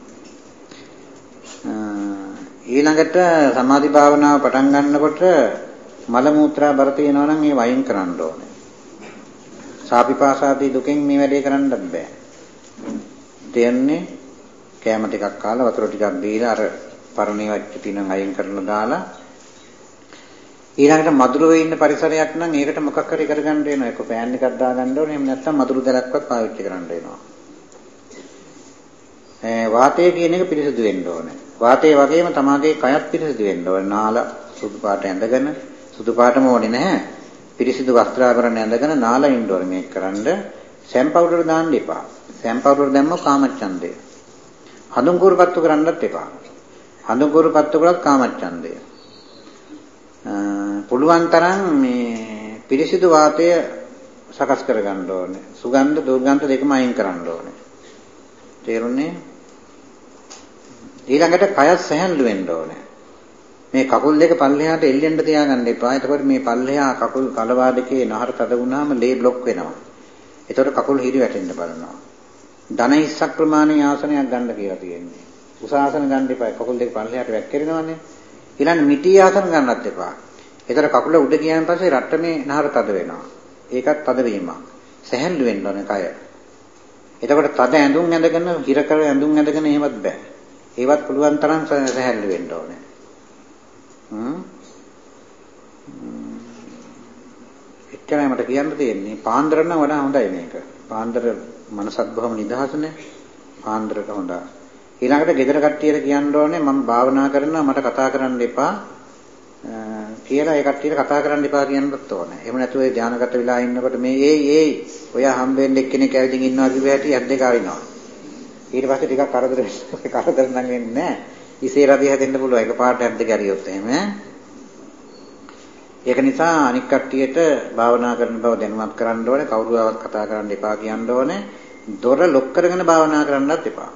ඊළඟට සමාධි භාවනාව පටන් ගන්නකොට මල මුත්‍රා බර තියෙනවා නම් ඒ වයින් කරන්න ඕනේ සාපිපාසාදී දුකෙන් මේ වැඩේ කරන්නත් බෑ තේන්නේ කෑම ටිකක් කාලා වතුර ටිකක් බීලා අර පරණේ වච්ච තිනම් අයින් කරලා දාලා ඊළඟට මදුරුවේ ඉන්න පරිසරයක් නම් ඒකට මොකක් හරි කරගන්න වෙනවා. ඒක පෑන් එකක් දාගන්න ඕනේ. එහෙම නැත්නම් මදුරු දැලක්වත් පාවිච්චි කරන්න වෙනවා. ඒ වාතය කියන එක පිරිසිදු වෙන්න ඕනේ. වාතය වගේම තමාගේ කයත් පිරිසිදු වෙන්න ඕනේ. නාල සුදු පාට ඇඳගෙන සුදු පාටම ඕනේ නැහැ. පිරිසිදු වස්ත්‍රාභරණ ඇඳගෙන නාලා ඉන්න ඕනේ මේක කරන්න. සැම් පවුඩර් දාන්න එපා. සැම් පවුඩර් දැම්මොත් කාමච්ඡන්දය. හඳුන් කුරුපත්තු කරන්නත් එපා. හඳුකුරුපත්තු කළත් කාමච්ඡන්දය. පුළුවන් තරම් මේ පිරිසිදු වාතය සකස් කරගන්න ඕනේ. සුගන්ධ දුර්ගන්ධ දෙකම අයින් කරන්න ඕනේ. තේරුණේ? ඊළඟට කය සැහැල්ලු වෙන්න ඕනේ. මේ කකුල් දෙක පල්ලෙහාට එල්ලෙන්න තියාගන්න එපා. එතකොට මේ පල්ලෙහා කකුල් කලවා දෙකේ නහර තද වුණාම ලේ බ්ලොක් වෙනවා. එතකොට කකුල් හිරි වැටෙන්න බලනවා. ධන ඉස්සක් ප්‍රමාණයේ ආසනයක් ගන්න කියලා තියෙන්නේ. උසාසන ගන්න එපා. කකුල් දෙක පල්ලෙහාට වැක්කිරෙනවනේ. ඊළඟ මිටි ආසන ගන්නත් එපා. එතකොට කකුල උඩ ගියාන් පස්සේ රට්ටමේ නහර තද වෙනවා. ඒකත් තද වීමක්. සැහැල්ලු වෙන්න ඕනේ කය. එතකොට තද ඇඳුම් ඇඳගෙන හිර කර ඇඳුම් ඇඳගෙන එහෙමත් බෑ. ඒවත් පුළුවන් තරම් සැහැල්ලු වෙන්න ඕනේ. එච්චරයි මට කියන්න තියෙන්නේ. පාන්දර නම් වඩා හොඳයි මේක. පාන්දර මනසත් බොහොම නිදහසනේ. පාන්දරට හොඳයි. ඊළඟට ගෙදර කට්ටියට කියන්න ඕනේ මම භාවනා කරනවා මට කතා කරන්න එපා කියලා ඒ කට්ටියට කතා කරන්න එපා කියන්නත් ඕනේ. එහෙම නැතුව ඒ ධානගත වෙලා ඉන්නකොට මේ ඒයි ඒයි ඔයා හම්බෙන්න එක්කෙනෙක් ඇවිදින් ඉන්නවා කිව්ව හැටි ඇද්ද කාරිනවා. ඊට පස්සේ ටිකක් කරදර කරදර නම් වෙන්නේ නැහැ. ඉසේ රදිය හැදෙන්න පුළුවන්. එකපාරට ඇද්ද කැරියොත් එහෙම. ඒක නිසා අනික් කට්ටියට භාවනා කරන බව දැනුවත් කරන්න ඕනේ. කවුරුවවත් කතා කරන්න එපා කියන්න ඕනේ. දොර ලොක් කරගෙන භාවනා කරන්නත් එපා.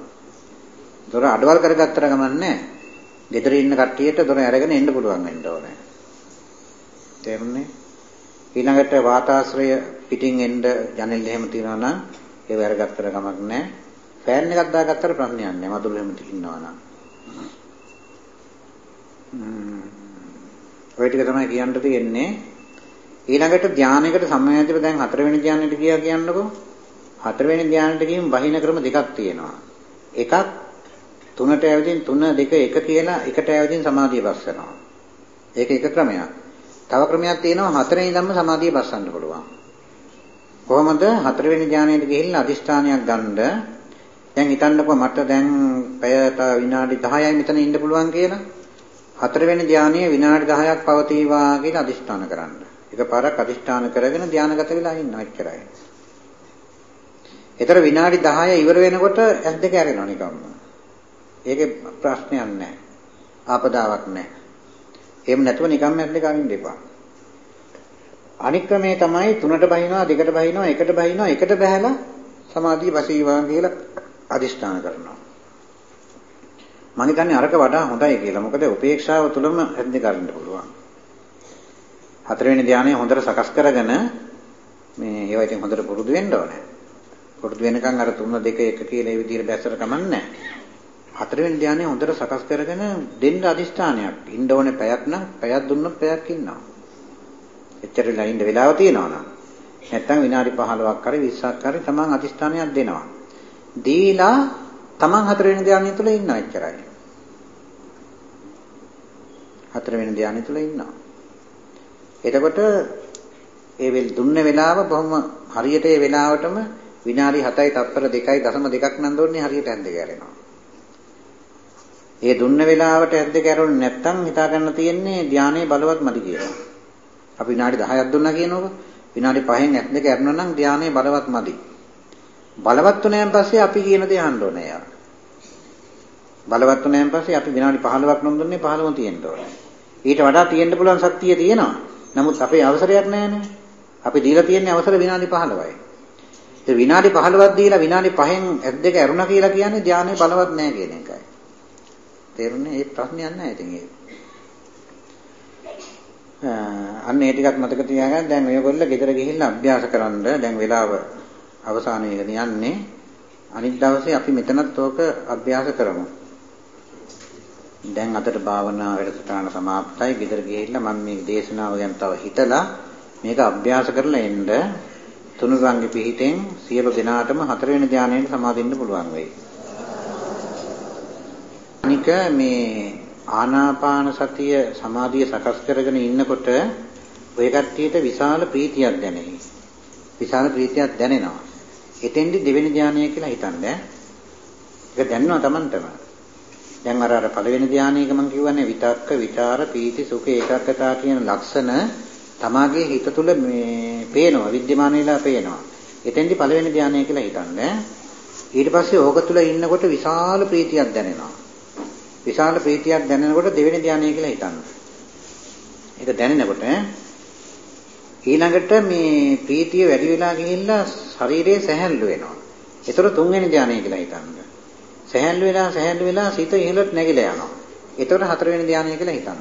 දොර අඩවල් කරගත්තට ගමන්නේ ගෙදර ඉන්න කට්ටියට දොර අරගෙන එන්න පුළුවන් වෙන්න ඕනේ. තේරුණේ? ඊළඟට වාතාශ්‍රය පිටින් එන්න ජනෙල් එහෙම තියනවා නම් ඒව අරගත්තට ගමක් නැහැ ෆෑන් එකක් දාගත්තට ප්‍රශ්නයක් නැහැ මදුරු එහෙම ඉන්නවා නම් ඔය ටික තමයි කියන්න තියෙන්නේ. ඊළඟට ධානයකට සමවැදිලා දැන් හතරවෙනි ධානයට ගියා කියන්නකෝ. හතරවෙනි ධානයට ගිහින් බහින ක්‍රම දෙකක් තියෙනවා. එකක් තුනට ඇවිදින් තුන දෙක එක කියලා එකට ඇවිදින් සමාධිය බස්සනවා. ඒක එක ක්‍රමයක්. තව ක්‍රමයක් තියෙනවා හතරෙන් ඉඳන්ම සමාධිය බස්සන්න පුළුවන්. කොහොමද හතරවෙනි ධානයට ගිහිල්ලා අදිෂ්ඨානයක් ගන්න දැන් හිතන්නකෝ මට දැන් පැය විනාඩි 10යි මෙතන ඉන්න පුළුවන් කියලා. හතරවෙනි ධානයේ විනාඩි 10ක් පවතිවා කියලා අදිෂ්ඨාන කරන්න. එකපාරක් අදිෂ්ඨාන කරගෙන ධානගත වෙලා ඉන්න එච්චරයි. ඒතර විනාඩි 10 ඉවර වෙනකොට ඇස් දෙක ඇරෙනවා නිකම්ම. ඒකේ ප්‍රශ්නයක් නැහැ. ආපදාවක් නැහැ. එහෙම නැතුව නිකම්ම ඇස් දෙක අරින්න එපා. අනික් ක්‍රමේ තමයි තුනට බහිනවා දෙකට බහිනවා එකට බහිනවා එකට බහැලා සමාධිය වසීවා කියලා අදිෂ්ඨාන කරනවා. මම හිතන්නේ අරක වඩා හොඳයි කියලා. මොකද උපේක්ෂාව තුළම ඇද්ද ගන්න පුළුවන්. හතරවෙනි ධානය හොඳට සකස් කරගෙන මේ ඒවා ඉතින් හොඳට පුරුදු වෙන්න ඕනේ. පුරුදු වෙනකන් අර 3 2 1 කියලා ඒ විදිහට බැස්සට කමන්නේ හතරවෙනි ධානය හොඳට සකස් කරගෙන දෙන්න අදිෂ්ඨානයක්. ඉන්න ඕනේ පැයක් නම් පැයක් දුන්නොත් පැයක් ඉන්නවා. එච්චරලා ඉන්න වෙලාව තියෙනවා නම්. නැත්තම් විනාඩි 15ක් හරි 20ක් හරි තමන් අදිෂ්ඨානයක් දෙනවා. දීලා තමන් හතරවෙනි ධානය තුල ඉන්නවා එච්චරයි. හතරවෙනි ධානය තුල ඉන්නවා. එතකොට ඒ වෙල් දුන්න වෙලාව බොහොම හරියට ඒ වෙලාවටම විනාඩි 7යි තත්පර 2යි දශම 2ක් නම් දුන්නේ හරියට ඇද්ද ගැරෙනවා. ඒ දුන්න වෙලාවට ඇද්ද ගැරුනේ නැත්තම් හිතා ගන්න තියෙන්නේ ධානයේ බලවත් මදි කියලා. අපි විනාඩි 10ක් දුන්නා කියනකො විනාඩි 5න් ඇද්ද ගැරුණා නම් ධානයේ බලවත් මදි. බලවත් වුණාන් පස්සේ අපි කියන දේ අහන්න ඕනේ යා. බලවත් වුණාන් පස්සේ අපි විනාඩි 15ක් නම් දුන්නේ 15ම තියෙන්න ඕනේ. ඊට වඩා තියෙන්න පුළුවන් ශක්තිය තියෙනවා. නමුත් අපේ අවසරයක් නැහැනේ. අපි දීලා තියෙන්නේ අවසර විනාඩි 15යි. ඒ විනාඩි 15ක් දීලා විනාඩි 5න් ඇස් දෙක ඇරුණා කියලා කියන්නේ ධානය බලවත් නැහැ කියන එකයි. තේරුණේ? ඒ ප්‍රශ්නයක් නැහැ ඉතින් ඒක. අන්න ඒ ටිකක් මතක තියාගන්න. දැන් ඔයගොල්ලෝ ගෙදර ගිහිල්ලා අභ්‍යාස කරන්න. දැන් වෙලාව අවසානයේ යන්නේ. අනිත් දවසේ අපි මෙතනත් ඕක අභ්‍යාස කරමු. දැන් අතට භාවනා වැඩසටහන સમાප්තයි. ගෙදර ගිහිල්ලා මම මේ දේශනාව ගැන තව හිතලා මේක අභ්‍යාස කරලා එන්න තුනුරංගේ පිහිටෙන් සියලු දෙනාටම හතරවෙනි ධානයට සමාදින්න පුළුවන් වෙයි. අනික මේ ආනාපාන සතිය සමාධිය සකස් කරගෙන ඉන්නකොට ඔය කට්ටියට විශාල ප්‍රීතියක් දැනෙයි. විශාල ප්‍රීතියක් දැනෙනවා. එතෙන්දි දෙවෙනි ධානය කියලා හිතන්නේ. ඒක දැනනවා Tamanටම. දැන් අර අර පළවෙනි ධානයේක මම කියවනේ විතක්ක, විචාර, පීති, සුඛ, ඒකාග්‍රතාව කියන ලක්ෂණ තමාගේ හිත තුළ මේ පේනවා, විද්‍යමාන වෙලා පේනවා. එතෙන්දි පළවෙනි ධානය කියලා හිතන්නේ. ඊට පස්සේ ඕක තුල ඉන්නකොට විශාල ප්‍රීතියක් දැනෙනවා. විශාල ප්‍රීතියක් දැනෙනකොට දෙවෙනි ධානය කියලා හිතන්න. ඒක දැනෙනකොට ඊළඟට මේ ප්‍රීතිය වැඩි වෙලා ගිහිල්ලා ශරීරයේ සැහැල්ලු වෙනවා. ඒතර තුන්වෙනි ධානය කියලා හිතන්න. සැහැල්ලු වෙලා සැහැල්ලු වෙලා සිත ඉහළට නැගිලා යනවා. ඒතර හතරවෙනි ධානය කියලා හිතන්න.